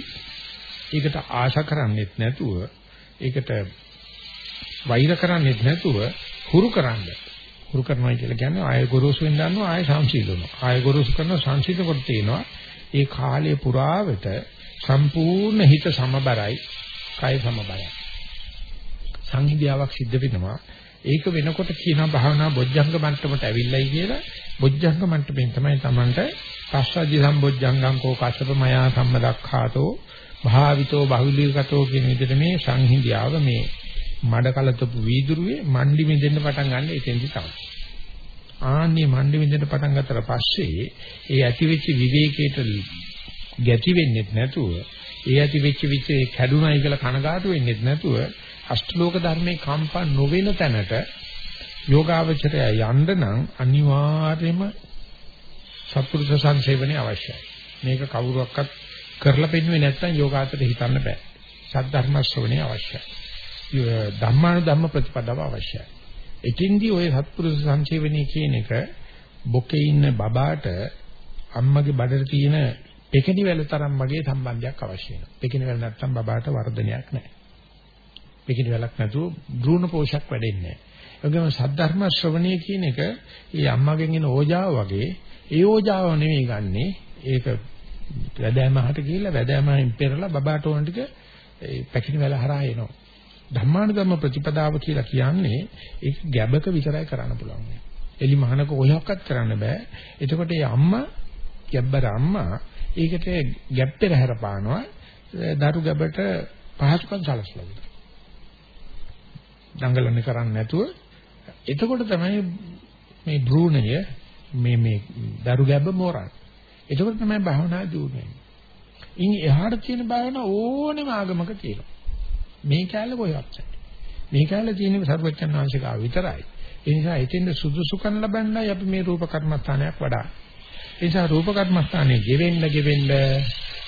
ඒකට ආශා කරන්නේත් නැතුව ඒකට වෛර කරන්නේත් නැතුව හුරු කරන්න. හුරු කරනවා කියලා කියන්නේ ආය ගොරෝසු වෙන දන්නවා ආය සංසීලනවා. ආය ගොරෝසු කරනවා සංසීල කොට තියෙනවා. ඒ කාලය පුරාවට සම්පූර්ණ හිත සමබරයි, කය සමබරයි. සංහිඳියාවක් සිද්ධ වෙනවා. ඒක වෙනකොට කියනවා භාවනා බොජ්ජංග මට්ටමට ඇවිල්ලයි කියලා. බොජ්ජංග මට්ටමින් තමයි Tamanට පස්සද්ධි සම්බොජ්ජංගං කෝ කස්සප මයා සම්මදක්ඛාතෝ භාවිතෝ බහුලීගතෝ කියන විදිහට මේ සංහිඳියාව මේ මඩ කලතපු වීදුරුවේ මණ්ඩි මෙදෙන්න පටන් ගන්න එතෙන්දි තමයි. ආන්නේ මණ්ඩි මෙදෙන්න පටන් ගත්තට පස්සේ ඒ ඇතිවෙච්ච විවේකයට ගැති වෙන්නේ නැතුව ඒ ඇතිවෙච්ච විචේ කැඩුනයි කියලා කනගාටු වෙන්නේ නැතුව අෂ්ටලෝක ධර්මේ කම්පා නොවන තැනට යෝගාවචරය යන්න නම් අනිවාර්යයෙන්ම සත්පුරුෂ සංසේවනයේ අවශ්‍යයි. මේක කවුරුවක්වත් කරලා පෙන්නුවේ නැත්නම් යෝගාචරයට හිතන්න බෑ. සද්ධර්ම ශ්‍රවණේ අවශ්‍යයි. ධම්මානු ධම්ම ප්‍රතිපදාව අවශ්‍යයි. එතින්දී ওই සත්පුරුෂ සංසේවනයේ කියන එක බොකේ ඉන්න බබාට අම්මගේ බඩට තියෙන පෙකණි වැල තරම් වගේ සම්බන්ධයක් අවශ්‍ය වෙනවා. පෙකණි වැල නැත්තම් බබාට වර්ධනයක් නැහැ. පිටින් වැලක් නැතුව භ්‍රූණ පෝෂක් වැඩෙන්නේ නැහැ. ඒගොම සද්ධර්ම ශ්‍රවණය කියන එක ඒ අම්මගෙන් එන ඕජාව වගේ ඒ ඕජාව නෙමෙයි ගන්නෙ. ඒක වැදෑමහට ගිහිල්ලා වැදෑමෙන් පෙරලා බබාට ඕන ටික ඒ පැකිලි වැල හරහා එනවා. ධම්මාන ධම්ම ප්‍රතිපදාව කියලා කියන්නේ ඒක ගැබක විතරයි කරන්න පුළුවන්. එලි මහනක කොහොක්වත් කරන්න බෑ. එතකොට මේ අම්මා ගැබ්බර අම්මා ඒකට ගැප් පෙරහැර පානවා දරු ගැබට පහසුකම් සලසලා දෙනවා. දඟලන්නේ කරන්නේ නැතුව එතකොට තමයි මේ භ්‍රූණය මේ මේ දරු ගැබ්බ මෝරන්නේ. එතකොට තමයි භාවනා දියුනේ. ඉන් එහාට තියෙන භාවනා ඕනෙම ආගමක තියෙනවා. මේ කැලේ කොහෙවත් නැහැ. මේ කැලේ තියෙන සර්වඥාන් වහන්සේගාව විතරයි. ඒ නිසා එතෙන්ද සුදුසුකම් ලබන්නයි අපි මේ රූප කර්මස්ථානයක් වඩා. ඒ නිසා රූප කර්මස්ථානයේ ගෙවෙන්න ගෙවෙන්න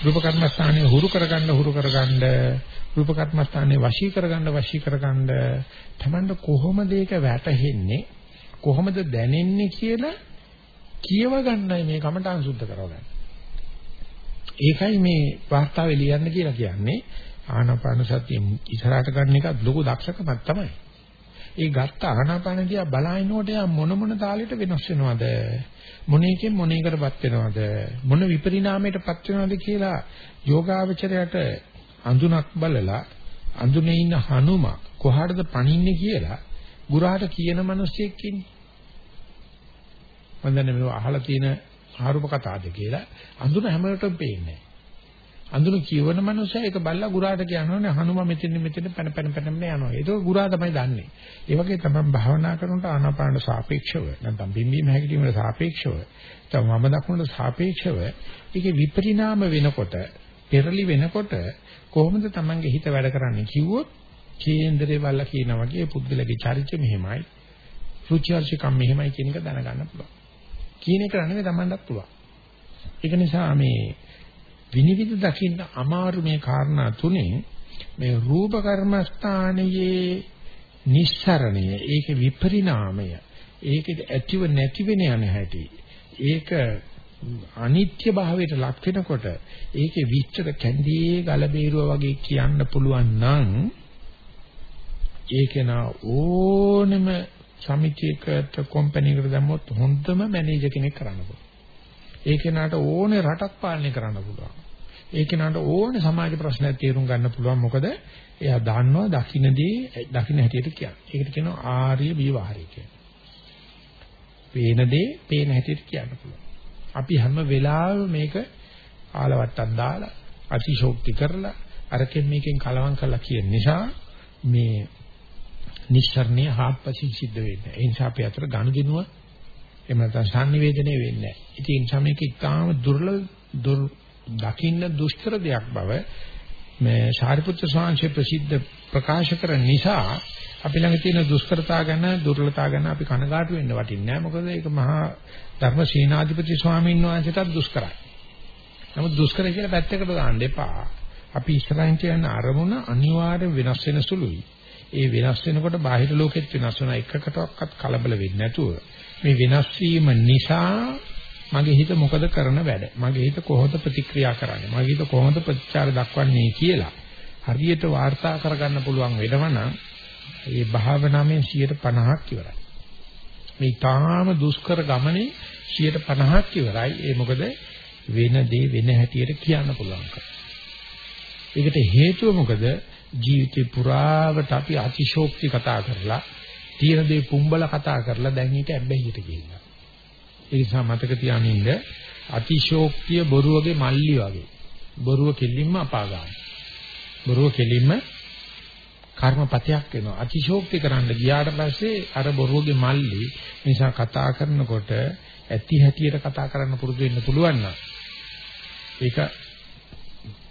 රූප කර්මස්ථානයේ හුරු කරගන්න හුරු කරගන්න රූප කර්මස්ථානේ වශී කරගන්න වශී කරගන්න තමන්ට කොහොමද ඒක වැටහෙන්නේ කොහොමද දැනෙන්නේ කියලා කියව ගන්නයි මේ කමටහන් සුද්ධ කරවගන්න. ඒකයි මේ වාස්තාවේ ලියන්න කියලා කියන්නේ ආනාපාන සතිය ඉස්සරහට ගන්න එක ලොකු දක්ෂකමක් තමයි. ඒ ගත්ත ආනාපාන දිහා බලනකොට යා මොන මොන තාලෙට වෙනස් වෙනවද? මොන එකෙන් මොන එකටපත් වෙනවද? මොන විපරිණාමයටපත් වෙනවද කියලා යෝගාවචරයට අඳුනක් බලලා අඳුනේ ඉන්න හනුම කොහාටද පණින්නේ කියලා ගුරාට කියන මිනිස්සෙක් ඉන්නේ. මම දන්නේ මේව අහලා තියෙන ආරූප කතාවද කියලා අඳුන හැමෝටම පේන්නේ. අඳුන කියවන මනුස්සයා ඒක බල්ලා ගුරාට කියනවනේ හනුම මෙතන මෙතන පැන පැන පැන යනවා. ඒක ගුරා තමයි දන්නේ. ඒ වගේ තමයි භාවනා කරනකොට ආනාපානට සාපේක්ෂව නැත්නම් බිම්බීම හැකිලිමට සාපේක්ෂව තමයි මම දක්වනට සාපේක්ෂව ඒකේ විපරිණාම වෙනකොට පෙරලි වෙනකොට කොහොමද Tamange හිත වැඩ කරන්නේ කිව්වොත් කේන්දරේ බල්ලා කියනා වගේ පුද්ගලගේ චරිත මෙහෙමයි රුචිර්ෂිකම් මෙහෙමයි කියන එක දැනගන්න පුළුවන්. කියන එක නෙවෙයි Tamanටත් පුළුවන්. ඒක නිසා මේ විනිවිද දකින්න අමාරු මේ කාරණා තුනේ මේ රූප කර්මස්ථානයේ නිස්සරණය ඒක විපරිණාමය ඒක ඇතිව නැති වෙන යන හැටි ඒක අනිත්‍ය භාවයට ලක් වෙනකොට ඒකේ විස්තර කැඳේ ගල බේරුව වගේ කියන්න පුළුවන් නම් ඒක නා ඕනම සමිතියකට කම්පැනිකට දැම්මොත් හොඳම මැනේජර් කෙනෙක් කරන්න පුළුවන්. ඒ කෙනාට ඕනේ රටක් පාලනය කරන්න පුළුවන්. ඒ කෙනාට ඕනේ සමාජ ප්‍රශ්නයක් තේරුම් ගන්න පුළුවන්. මොකද එයා දන්නවා දකින්නදී දකින්න හැටියට කියන්නේ. ඒකට කියනවා ආර්ය විවහාරය කියලා. පේන දේ පේන හැටියට කියන්න පුළුවන්. අපි හැම වෙලාවෙම මේක ආලවට්ටක් දාලා අතිශෝක්ති කරලා අරකින් මේකෙන් කලවම් කරලා කියන නිසා මේ නිස්සරණේ හාත්පසින් සිද්ධ වෙන්නේ. ඒ නිසා අපි අතර ගනුදෙනුව එහෙම නැත්නම් sannivedanaya වෙන්නේ නැහැ. ඉතින් ඒ නිසා මේක ඉතාම දුර්ලභ දුර් දකින්න දුෂ්කර දෙයක් බව මේ සාරිපුත්‍ර ස්වාමීන් ප්‍රසිද්ධ ප්‍රකාශ කරන නිසා අපි ළඟ තියෙන දුෂ්කරතා ගැන දුර්ලභතා ගැන අපි කනගාටු වෙන්න වටින්නේ නැහැ. මොකද ඒක මහා ධර්ම සීනාධිපති ස්වාමීන් වහන්සේටත් දුෂ්කරයි. නමුත් දුෂ්කර කියලා පැත්තකට දාන්න එපා. අපි ඉස්සරහින් කියන අරමුණ අනිවාර්යෙන් වෙනස් වෙන සුළුයි. ඒ වෙනස් වෙනකොට බාහිර ලෝකෙත් වෙනස් වෙන එකකටවත් කලබල වෙන්නේ නැතුව මේ වෙනස් වීම නිසා මගේ හිත මොකද කරන වැඩ? මගේ හිත කොහොමද ප්‍රතික්‍රියා කරන්නේ? මගේ හිත කොහොමද ප්‍රතිචාර දක්වන්නේ කියලා හරියට වාර්තා කරගන්න පුළුවන් වෙනවනම් ඒ භාවනාවෙන් 150ක් ඉවරයි. මේ තාම දුෂ්කර ගමනේ 150ක් ඉවරයි. ඒ මොකද වෙන දේ වෙන හැටියට කියන්න පුළුවන්කම ඒකට හේතුව මොකද? ජීවිතේ පුරාවට අපි අතිශෝක්ති කතා කරලා තියෙන දේ පුම්බල කතා කරලා දැන් ඊට ඇබ්බැහියට ගිහිල්ලා. ඒ නිසා මතක තියාගන්න අතිශෝක්තිය බොරුවගේ මල්ලි වගේ. බොරුව කෙලින්ම අපාගාමී. බොරුව කෙලින්ම කර්මපතයක් වෙනවා. අතිශෝක්ති කරන්න ගියාට පස්සේ අර බොරුවගේ මල්ලි නිසා කතා කරනකොට ඇති හැටියට කතා කරන්න පුරුදු වෙන්න පුළුවන් නම් ඒක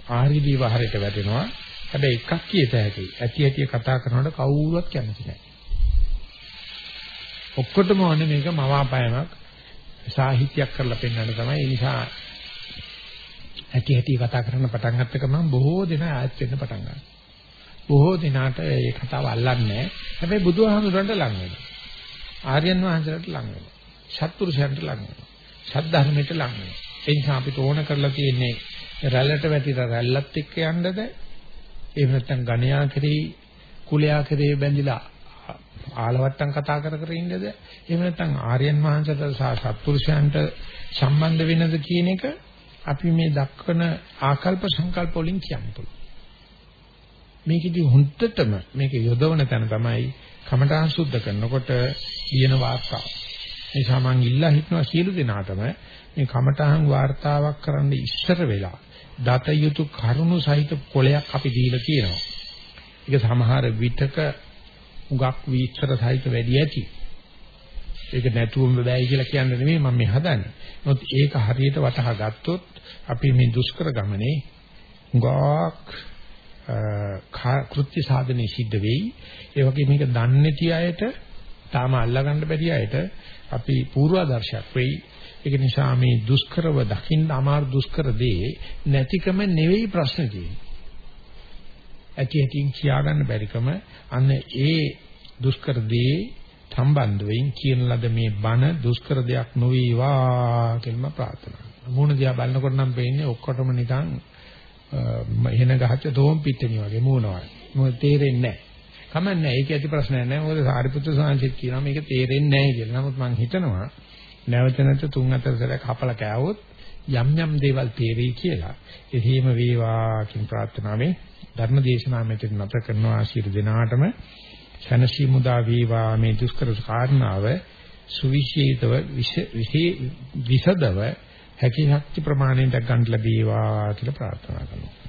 ආහරි විවහරයට වැටෙනවා. හැබැයි එකක් කියත හැකි. ඇති ඇති කතා කරනකොට කවුරුවත් කැමති නැහැ. ඔක්කොටම ඕනේ මේක මවාපෑමක් සාහිත්‍යයක් කරලා පෙන්වන්න තමයි. ඒ නිසා ඇති ඇති කතා කරන්න පටන් ගත්ත ගමන් බොහෝ දෙනා ආයත් වෙන්න පටන් ගන්නවා. බොහෝ දිනාට මේ කතාව අල්ලන්නේ නැහැ. හැබැයි බුදුහාමුදුරන්ට ලං වෙනවා. ආර්යයන් වහන්සේලාට ලං වෙනවා. සත්පුරුෂයන්ට ලං වෙනවා. සද්ධර්මයට ලං වෙනවා. ඒ නිසා අපිට ඕන කරලා තියෙන්නේ රැල්ලට වැටිලා රැල්ලත් එක්ක යන්නද එහෙම නැත්නම් ගණයා කෙරෙහි කුලයා කෙරෙහි බැඳිලා ආලවට්ටම් කතා කර කර ඉන්නද එහෙම නැත්නම් ආර්යයන් වහන්සේට සහ සත්පුරුෂයන්ට සම්බන්ධ වෙනද කියන එක අපි මේ දක්වන ආකල්ප සංකල්ප වලින් කියන්න පුළුවන් මේකෙදි හුත්තටම මේක යොදවන තැන තමයි කමඨාන් සුද්ධ කරනකොට කියන වාර්තාව. ඒ සමන් ඉල්ලා හිටනවා සියලු දෙනාටම මේ කමඨාන් වාර්තාවක් කරන්න ඉස්සර වෙලා දත යුතු කරුණු සහිත කොලයක් අපි දීලා තියෙනවා. ඒක සමහර විටක උගක් විස්තර සහිත වැඩි ඇති. ඒක නැතුවම බෑයි කියලා කියන්නේ නෙමෙයි මම මේ හදන්නේ. නමුත් ඒක හරියට වටහා ගත්තොත් අපි මේ දුෂ්කර ගමනේ උගක් කෘත්‍ය සාධනෙ සිද්ධ වෙයි. ඒ වගේ මේක දන්නේ නැති අයට තාම අල්ලගන්න බැරි අයට අපි පූර්වාදර්ශයක් වෙයි. ඒක නිසා මේ දුෂ්කරව දකින්න අමාරු දුෂ්කර දේ නැතිකම නෙවෙයි ප්‍රශ්නේ තියෙන්නේ. ඇති ඇතින් කියාගන්න බැරිකම අන්න ඒ දුෂ්කර දේ සම්බන්ධයෙන් කියන ලද මේ බණ දුෂ්කර දෙයක් නොවේවා කියලා ප්‍රාර්ථනා කරනවා. මූණ දිහා බලනකොට නම් වෙන්නේ ඔක්කොටම නිකන් එහෙන ගහච්ච දෝම් පිටණිය වගේ මූණවල්. මොකද තේරෙන්නේ නැහැ. කමන්නේ ඒක ඇති ප්‍රශ්නයක් නැහැ. මොකද සාරිපුත්‍ර සාංශිත් කියනවා මේක තේරෙන්නේ නැහැ කියලා. නමුත් මම හිතනවා නැවත නැවත තුන් හතර සැරයක් හපලා කෑවොත් යම් යම් දේවල් තේරෙයි කියලා. එහෙම වේවා කියන ප්‍රාර්ථනාවෙන් ධර්ම දේශනාව මෙතන නැත කරනවා ආශිර්වාද දෙනාටම සනසි මුදා වේවා. මේ දුෂ්කර කාරණාව සුවිශේෂව විසදව හැකි ශක්ති ප්‍රමාණයෙන් දැක් ගන්න ලැබේවා කියලා ප්‍රාර්ථනා කරනවා.